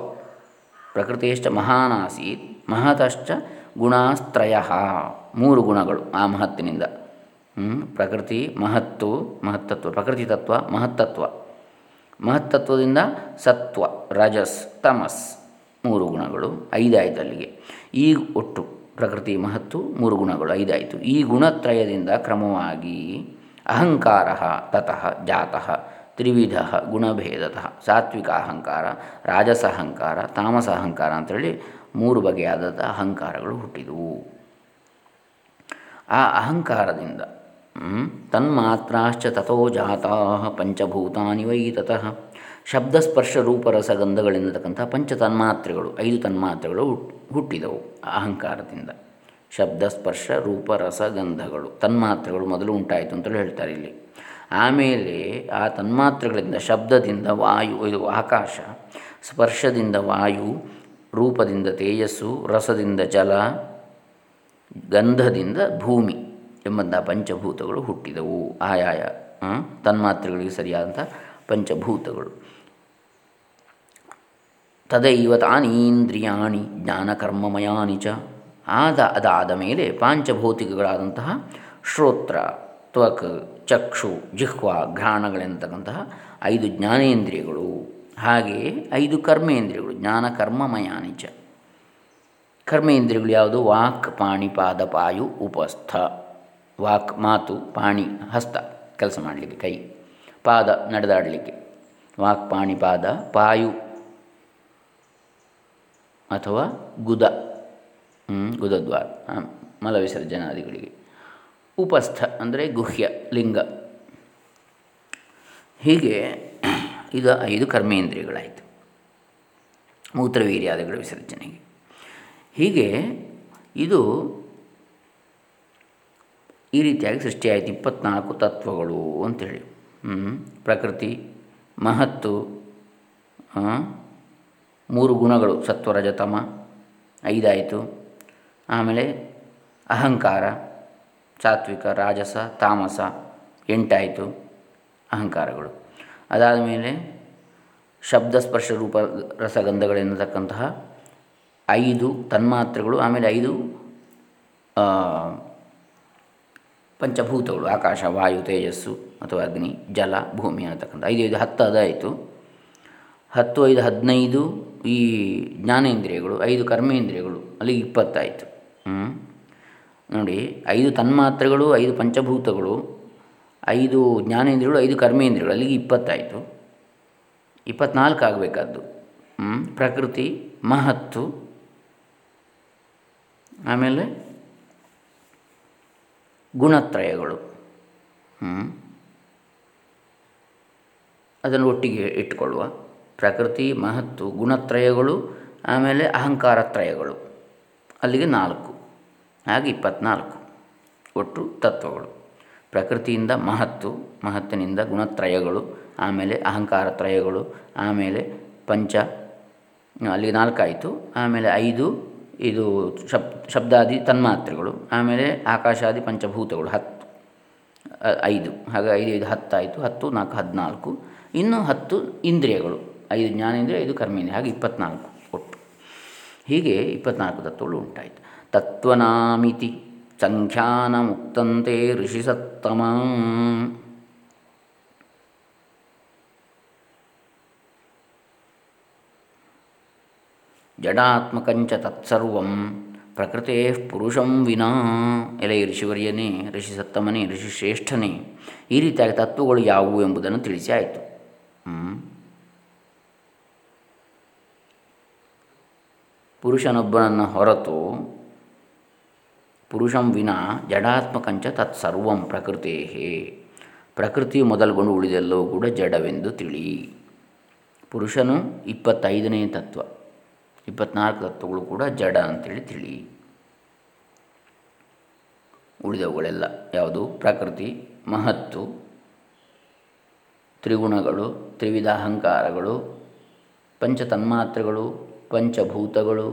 ಪ್ರಕೃತಿಯಷ್ಟ ಮಹಾನಾಸೀತ್ ಮಹತಶ್ಚ ಗುಣಾಸ್ತ್ರಯ. ಮೂರು ಗುಣಗಳು ಆ ಮಹತ್ತಿನಿಂದ. ಪ್ರಕೃತಿ, ಮಹತ್ತು, ಮಹತ್ತತ್ವ, ಪ್ರಕೃತಿ ತತ್ವ, ಮಹತ್ತತ್ವ. ಮಹತ್ತತ್ವದಿಂದ ಸತ್ವ, ರಜಸ್, ತಮಸ್. ಮೂರು ಗುಣಗಳು, ಐದಾಯಿತು ಅಲ್ಲಿಗೆ. ಈ ಒಟ್ಟು ಪ್ರಕೃತಿ, ಮಹತ್ತು, ಮೂರು ಗುಣಗಳು, ಐದಾಯಿತು. ಈ ಗುಣತ್ರಯದಿಂದ ಕ್ರಮವಾಗಿ ಅಹಂಕಾರ ತತಃ ಜಾತಃ ತ್ರಿವಿಧ ಗುಣಭೇದತಃ, ಸಾತ್ವಿಕ ಅಹಂಕಾರ, ರಾಜಸ ಅಹಂಕಾರ, ತಾಮಸ ಅಹಂಕಾರ ಅಂತೇಳಿ ಮೂರು ಬಗೆಯಾದ ಅಹಂಕಾರಗಳು ಹುಟ್ಟಿದವು. ಆ ಅಹಂಕಾರದಿಂದ ತನ್ಮಾತ್ರಾಶ್ಚ ತಥೋ ಜಾತಾ ಪಂಚಭೂತಾನಿ ವೈ ತತಃ, ಶಬ್ದಸ್ಪರ್ಶ ರೂಪರಸಗಂಧಗಳೆನ್ನತಕ್ಕಂಥ ಪಂಚ ತನ್ಮಾತ್ರೆಗಳು, ಐದು ತನ್ಮಾತ್ರೆಗಳು ಹುಟ್ಟಿದವು ಅಹಂಕಾರದಿಂದ. ಶಬ್ದಸ್ಪರ್ಶ ರೂಪರಸಗಂಧಗಳು ತನ್ಮಾತ್ರೆಗಳು ಮೊದಲು ಉಂಟಾಯಿತು ಅಂತೇಳಿ ಹೇಳ್ತಾರೆ ಇಲ್ಲಿ. ಆಮೇಲೆ ಆ ತನ್ಮಾತ್ರೆಗಳಿಂದ ಶಬ್ದದಿಂದ ವಾಯು, ಇದು ಆಕಾಶ, ಸ್ಪರ್ಶದಿಂದ ವಾಯು, ರೂಪದಿಂದ ತೇಜಸ್ಸು, ರಸದಿಂದ ಜಲ, ಗಂಧದಿಂದ ಭೂಮಿ ಎಂಬಂತಹ ಪಂಚಭೂತಗಳು ಹುಟ್ಟಿದವು. ಆಯಾಯ ತನ್ಮಾತ್ರೆಗಳಿಗೆ ಸರಿಯಾದಂಥ ಪಂಚಭೂತಗಳು. ತದೈವ ತಾನೀಂದ್ರಿಯಾಣಿ ಜ್ಞಾನಕರ್ಮಮಯಾನಿ ಚ. ಆದ, ಅದಾದ ಮೇಲೆ ಪಾಂಚಭೌತಿಕಗಳಾದಂತಹ ಶ್ರೋತ್ರ, ತ್ವಕ್ ಚಕ್ಷು, ಜಿಹ್ವ, ಘ್ರಾಣಗಳೆಂತಕ್ಕಂತಹ ಐದು ಜ್ಞಾನೇಂದ್ರಿಯಗಳು. ಹಾಗೆಯೇ ಐದು ಕರ್ಮೇಂದ್ರಿಯಗಳು, ಜ್ಞಾನ ಕರ್ಮಮಯಾನಿಜ ಕರ್ಮೇಂದ್ರಿಯಗಳು ಯಾವುದು? ವಾಕ್, ಪಾಣಿ, ಪಾದ, ಪಾಯು, ಉಪಸ್ಥ. ವಾಕ್, ಮಾತು, ಪಾಣಿ, ಹಸ್ತ, ಕೆಲಸ ಮಾಡಲಿಕ್ಕೆ, ಕೈ. ಪಾದ, ನಡೆದಾಡಲಿಕ್ಕೆ. ವಾಕ್, ಪಾಣಿ, ಪಾದ, ಪಾಯು, ಅಥವಾ ಗುದ. ಗುದದ್ವಾರ. ಮಲವಿಸರ್ಜನಾದಿಗಳಿಗೆ. ಉಪಸ್ಥ ಅಂದರೆ ಗುಹ್ಯ, ಲಿಂಗ. ಹೀಗೆ ಇದು ಐದು ಕರ್ಮೇಂದ್ರಿಯಗಳಾಯಿತು. ಮೂತ್ರವೀರ್ಯಾದಿಗಳ ವಿಸರ್ಜನೆಗೆ. ಹೀಗೆ ಇದು ಈ ರೀತಿಯಾಗಿ ಸೃಷ್ಟಿಯಾಯಿತು. ಇಪ್ಪತ್ನಾಲ್ಕು ತತ್ವಗಳು ಅಂಥೇಳಿ ಪ್ರಕೃತಿ, ಮಹತ್ತು ಮೂರು ಗುಣಗಳು, ಸತ್ವರಜತಮ, ಐದಾಯಿತು. ಆಮೇಲೆ ಅಹಂಕಾರ. ಸಾತ್ವಿಕ, ರಾಜಸ, ತಾಮಸ, ಎಂಟಾಯಿತು ಅಹಂಕಾರಗಳು. ಅದಾದ ಮೇಲೆ ಶಬ್ದ ಸ್ಪರ್ಶ ರೂಪ ರಸಗಂಧಗಳೆನ್ನತಕ್ಕಂತಹ ಐದು ತನ್ಮಾತ್ರೆಗಳು, ಆಮೇಲೆ ಐದು ಪಂಚಭೂತಗಳು, ಆಕಾಶ, ವಾಯು, ತೇಜಸ್ಸು ಅಥವಾ ಅಗ್ನಿ, ಜಲ, ಭೂಮಿ ಅನ್ನತಕ್ಕಂಥ ಐದು ಐದು, ಹತ್ತು ಅದಾಯಿತು. ಹತ್ತು, ಐದು, ಹದಿನೈದು ಈ ಜ್ಞಾನೇಂದ್ರಿಯಗಳು, ಐದು ಕರ್ಮೇಂದ್ರಿಯಗಳು ಅಲ್ಲಿಗೆ ಇಪ್ಪತ್ತಾಯಿತು. ನೋಡಿ, ಐದು ತನ್ಮಾತ್ರೆಗಳು, ಐದು ಪಂಚಭೂತಗಳು, ಐದು ಜ್ಞಾನೇಂದ್ರಿಯಗಳು, ಐದು ಕರ್ಮೇಂದ್ರಿಯಗಳು, ಅಲ್ಲಿಗೆ ಇಪ್ಪತ್ತಾಯಿತು. ಇಪ್ಪತ್ನಾಲ್ಕು ಆಗಬೇಕಾದ್ದು. ಪ್ರಕೃತಿ, ಮಹತ್ತು, ಆಮೇಲೆ ಗುಣತ್ರಯಗಳು. ಅದನ್ನು ಒಟ್ಟಿಗೆ ಇಟ್ಟುಕೊಳ್ಳುವ. ಪ್ರಕೃತಿ, ಮಹತ್ತು, ಗುಣತ್ರಯಗಳು, ಆಮೇಲೆ ಅಹಂಕಾರತ್ರಯಗಳು ಅಲ್ಲಿಗೆ ನಾಲ್ಕು. ಹಾಗೆ ಇಪ್ಪತ್ನಾಲ್ಕು. ಒಟ್ಟು ತತ್ವಗಳು. ಪ್ರಕೃತಿಯಿಂದ ಮಹತ್ತು, ಮಹತ್ತಿನಿಂದ ಗುಣತ್ರಯಗಳು, ಆಮೇಲೆ ಅಹಂಕಾರ ತ್ರಯಗಳು, ಆಮೇಲೆ ಪಂಚ ಅಲ್ಲಿ ನಾಲ್ಕಾಯಿತು. ಆಮೇಲೆ ಐದು, ಇದು ಶಬ್, ಶಬ್ದಾದಿ ತನ್ಮಾತ್ರೆಗಳು, ಆಮೇಲೆ ಆಕಾಶಾದಿ ಪಂಚಭೂತಗಳು, ಹತ್ತು. ಐದು. ಹಾಗೆ ಐದು ಐದು, ಹತ್ತಾಯಿತು. ಹತ್ತು, ನಾಲ್ಕು, ಹದಿನಾಲ್ಕು. ಇನ್ನು ಹತ್ತು ಇಂದ್ರಿಯಗಳು. ಐದು ಜ್ಞಾನೇಂದ್ರಿಯ, ಐದು ಕರ್ಮೇಂದ್ರಿಯ. ಹಾಗೆ ಇಪ್ಪತ್ನಾಲ್ಕು ಒಟ್ಟು. ಹೀಗೆ ಇಪ್ಪತ್ನಾಲ್ಕು ತತ್ವಗಳು ಉಂಟಾಯಿತು. ತತ್ವನಾಮಿತಿ ಸಂಖ್ಯಾನ ಮುಕ್ತಂತೆ ಋಷಿಸತ್ತಮ. ಜಡಾತ್ಮಕಂಚ ತತ್ಸರ್ವಂ ಪ್ರಕೃತೆ ಪುರುಷಂ ವಿನಾ. ಎಲೆ ಋಷಿವರ್ಯನೇ ಋಷಿ ಸತ್ತಮನೇ ಋಷಿ ಶ್ರೇಷ್ಠನೇ ಈ ರೀತಿಯಾಗಿ ತತ್ವಗಳು ಯಾವುವು ಎಂಬುದನ್ನು ತಿಳಿಸಿ ಆಯಿತು. ಪುರುಷನೊಬ್ಬನನ್ನು ಹೊರತು ಪುರುಷಂ ವಿನಾ ಜಡಾತ್ಮಕಂಚ ತತ್ಸರ್ವಂ ಪ್ರಕೃತೇ ಪ್ರಕೃತಿಯು ಮೊದಲುಗೊಂಡು ಉಳಿದೆಲ್ಲವೂ ಕೂಡ ಜಡವೆಂದು ತಿಳಿ. ಪುರುಷನು ಇಪ್ಪತ್ತೈದನೇ ತತ್ವ, ಇಪ್ಪತ್ನಾಲ್ಕು ತತ್ವಗಳು ಕೂಡ ಜಡ ಅಂತೇಳಿ ತಿಳಿ. ಉಳಿದವುಗಳೆಲ್ಲ ಯಾವುದು? ಪ್ರಕೃತಿ, ಮಹತ್ತು, ತ್ರಿಗುಣಗಳು ತ್ರಿವಿಧ ಅಹಂಕಾರಗಳು ಪಂಚತನ್ಮಾತ್ರೆಗಳು, ಪಂಚಭೂತಗಳು,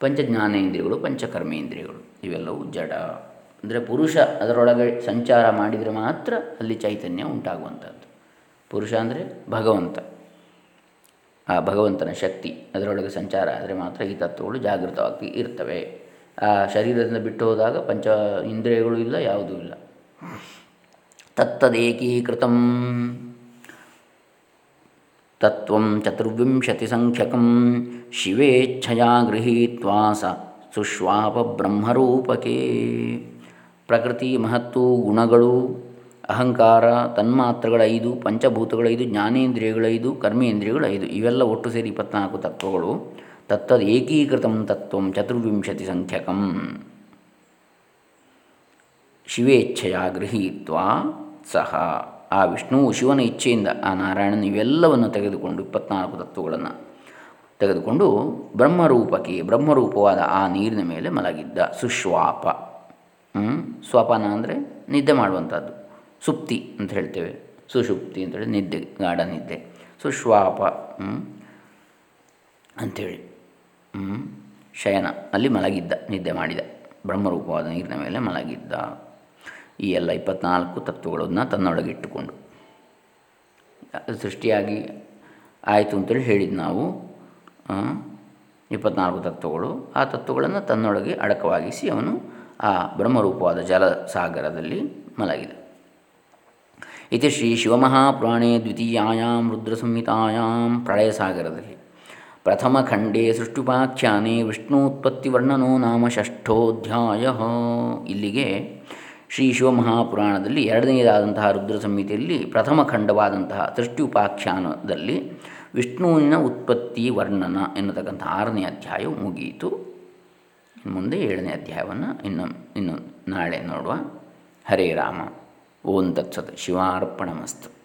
ಪಂಚಜ್ಞಾನೇಂದ್ರಿಯಗಳು, ಪಂಚಕರ್ಮೇಂದ್ರಿಯಗಳು. ಇವೆಲ್ಲವೂ ಜಡ. ಅಂದರೆ ಪುರುಷ ಅದರೊಳಗೆ ಸಂಚಾರ ಮಾಡಿದರೆ ಮಾತ್ರ ಅಲ್ಲಿ ಚೈತನ್ಯ ಉಂಟಾಗುವಂಥದ್ದು. ಪುರುಷ ಅಂದರೆ ಭಗವಂತ. ಆ ಭಗವಂತನ ಶಕ್ತಿ ಅದರೊಳಗೆ ಸಂಚಾರ ಆದರೆ ಮಾತ್ರ ಈ ತತ್ವಗಳು ಜಾಗೃತವಾಗಿ ಇರ್ತವೆ. ಆ ಶರೀರದಿಂದ ಬಿಟ್ಟು ಹೋದಾಗ ಪಂಚ ಇಂದ್ರಿಯಗಳು ಇಲ್ಲ, ಯಾವುದೂ ಇಲ್ಲ. ತತ್ತದೇಕೀಕೃತ ತತ್ವಂ ಚತುರ್ವಿಂಶತಿ ಸಂಖ್ಯಕಂ. ಶಿವೇಚ್ಛಯಾ ಗೃಹೀತ್ವಾ ಸ ಸುಶ್ವಾಪ ಬ್ರಹ್ಮರೂಪಕೇ ಪ್ರಕೃತಿ ಮಹತ್ತು ಗುಣಗಳು, ಅಹಂಕಾರ ತನ್ಮಾತ್ರಗಳೈದು ಪಂಚಭೂತಗಳೈದು ಜ್ಞಾನೇಂದ್ರಿಯಗಳೈದು ಕರ್ಮೇಂದ್ರಿಯಗಳೈದು ಇವೆಲ್ಲ ಒಟ್ಟು ಸೇರಿ ಇಪ್ಪತ್ನಾಲ್ಕು ತತ್ವಗಳು. ತತ್ತದ ಏಕೀಕೃತ ತತ್ವ ಚತುರ್ವಿಂಶತಿ ಸಂಖ್ಯಕಂ. ಶಿವೇಚ್ಛೆಯ ಗೃಹೀತ್ವ ಸಹ. ಆ ವಿಷ್ಣುವು ಶಿವನ ಇಚ್ಛೆಯಿಂದ ಆ ನಾರಾಯಣನ ಇವೆಲ್ಲವನ್ನು ತೆಗೆದುಕೊಂಡು ಇಪ್ಪತ್ನಾಲ್ಕು ತತ್ವಗಳನ್ನು ತೆಗೆದುಕೊಂಡು ಬ್ರಹ್ಮರೂಪಕ್ಕೆ, ಬ್ರಹ್ಮರೂಪವಾದ ಆ ನೀರಿನ ಮೇಲೆ ಮಲಗಿದ್ದ ಸುಶ್ವಾಪ. ಸ್ವಪಾನ ಅಂದರೆ ನಿದ್ದೆ ಮಾಡುವಂಥದ್ದು. ಸುಪ್ತಿ ಅಂತ ಹೇಳ್ತೇವೆ. ಸುಷುಪ್ತಿ ಅಂತೇಳಿ ನಿದ್ದೆ, ಗಾಢ ನಿದ್ದೆ. ಸುಶ್ವಾಪ ಅಂಥೇಳಿ ಶಯನ, ಅಲ್ಲಿ ಮಲಗಿದ್ದ, ನಿದ್ದೆ ಮಾಡಿದ. ಬ್ರಹ್ಮರೂಪವಾದ ನೀರಿನ ಮೇಲೆ ಮಲಗಿದ್ದ. ಈ ಎಲ್ಲ ಇಪ್ಪತ್ನಾಲ್ಕು ತತ್ವಗಳನ್ನು ತನ್ನೊಳಗಿಟ್ಟುಕೊಂಡು. ಸೃಷ್ಟಿಯಾಗಿ ಆಯಿತು ಅಂತೇಳಿ ಹೇಳಿದ್ದು ನಾವು. ಇಪ್ಪತ್ನಾಲ್ಕು ತತ್ವಗಳು, ಆ ತತ್ವಗಳನ್ನು ತನ್ನೊಳಗೆ ಅಡಕವಾಗಿಸಿ ಅವನು ಆ ಬ್ರಹ್ಮರೂಪವಾದ ಜಲಸಾಗರದಲ್ಲಿ ಮಲಗಿದ. ಇತಿ ಶ್ರೀ ಶಿವಮಹಾಪುರಾಣೇ ದ್ವಿತೀಯಾಂ ರುದ್ರಸಂಹಿತಾಯಾಂ ಪ್ರಳಯಸಾಗರದಲ್ಲಿ. ಪ್ರಥಮ ಖಂಡೇ ಸೃಷ್ಟಿಪಾಖ್ಯಾನೆ ವಿಷ್ಣುತ್ಪತ್ತಿವರ್ಣನೋ ನಾಮ ಷಷ್ಠೋಧ್ಯಾಯ. ಇಲ್ಲಿಗೆ ಶ್ರೀ ಶಿವಮಹಾಪುರಾಣದಲ್ಲಿ ಎರಡನೆಯದಾದಂತಹ ರುದ್ರ ಸಂಹಿತೆಯಲ್ಲಿ ಪ್ರಥಮ ಖಂಡವಾದಂತಹ ಸೃಷ್ಟಿಪಾಖ್ಯಾನದಲ್ಲಿ ವಿಷ್ಣುವಿನ ಉತ್ಪತ್ತಿ ವರ್ಣನ ಎನ್ನತಕ್ಕಂಥ ಆರನೇ ಅಧ್ಯಾಯವು ಮುಗಿಯಿತು. ಮುಂದೆ ಏಳನೇ ಅಧ್ಯಾಯವನ್ನು ಇನ್ನು ಇನ್ನು ನಾಳೆ ನೋಡುವ. ಹರೇ ರಾಮ. ಓಂ ತತ್ಸತ್. ಶಿವಾರ್ಪಣಮಸ್ತು.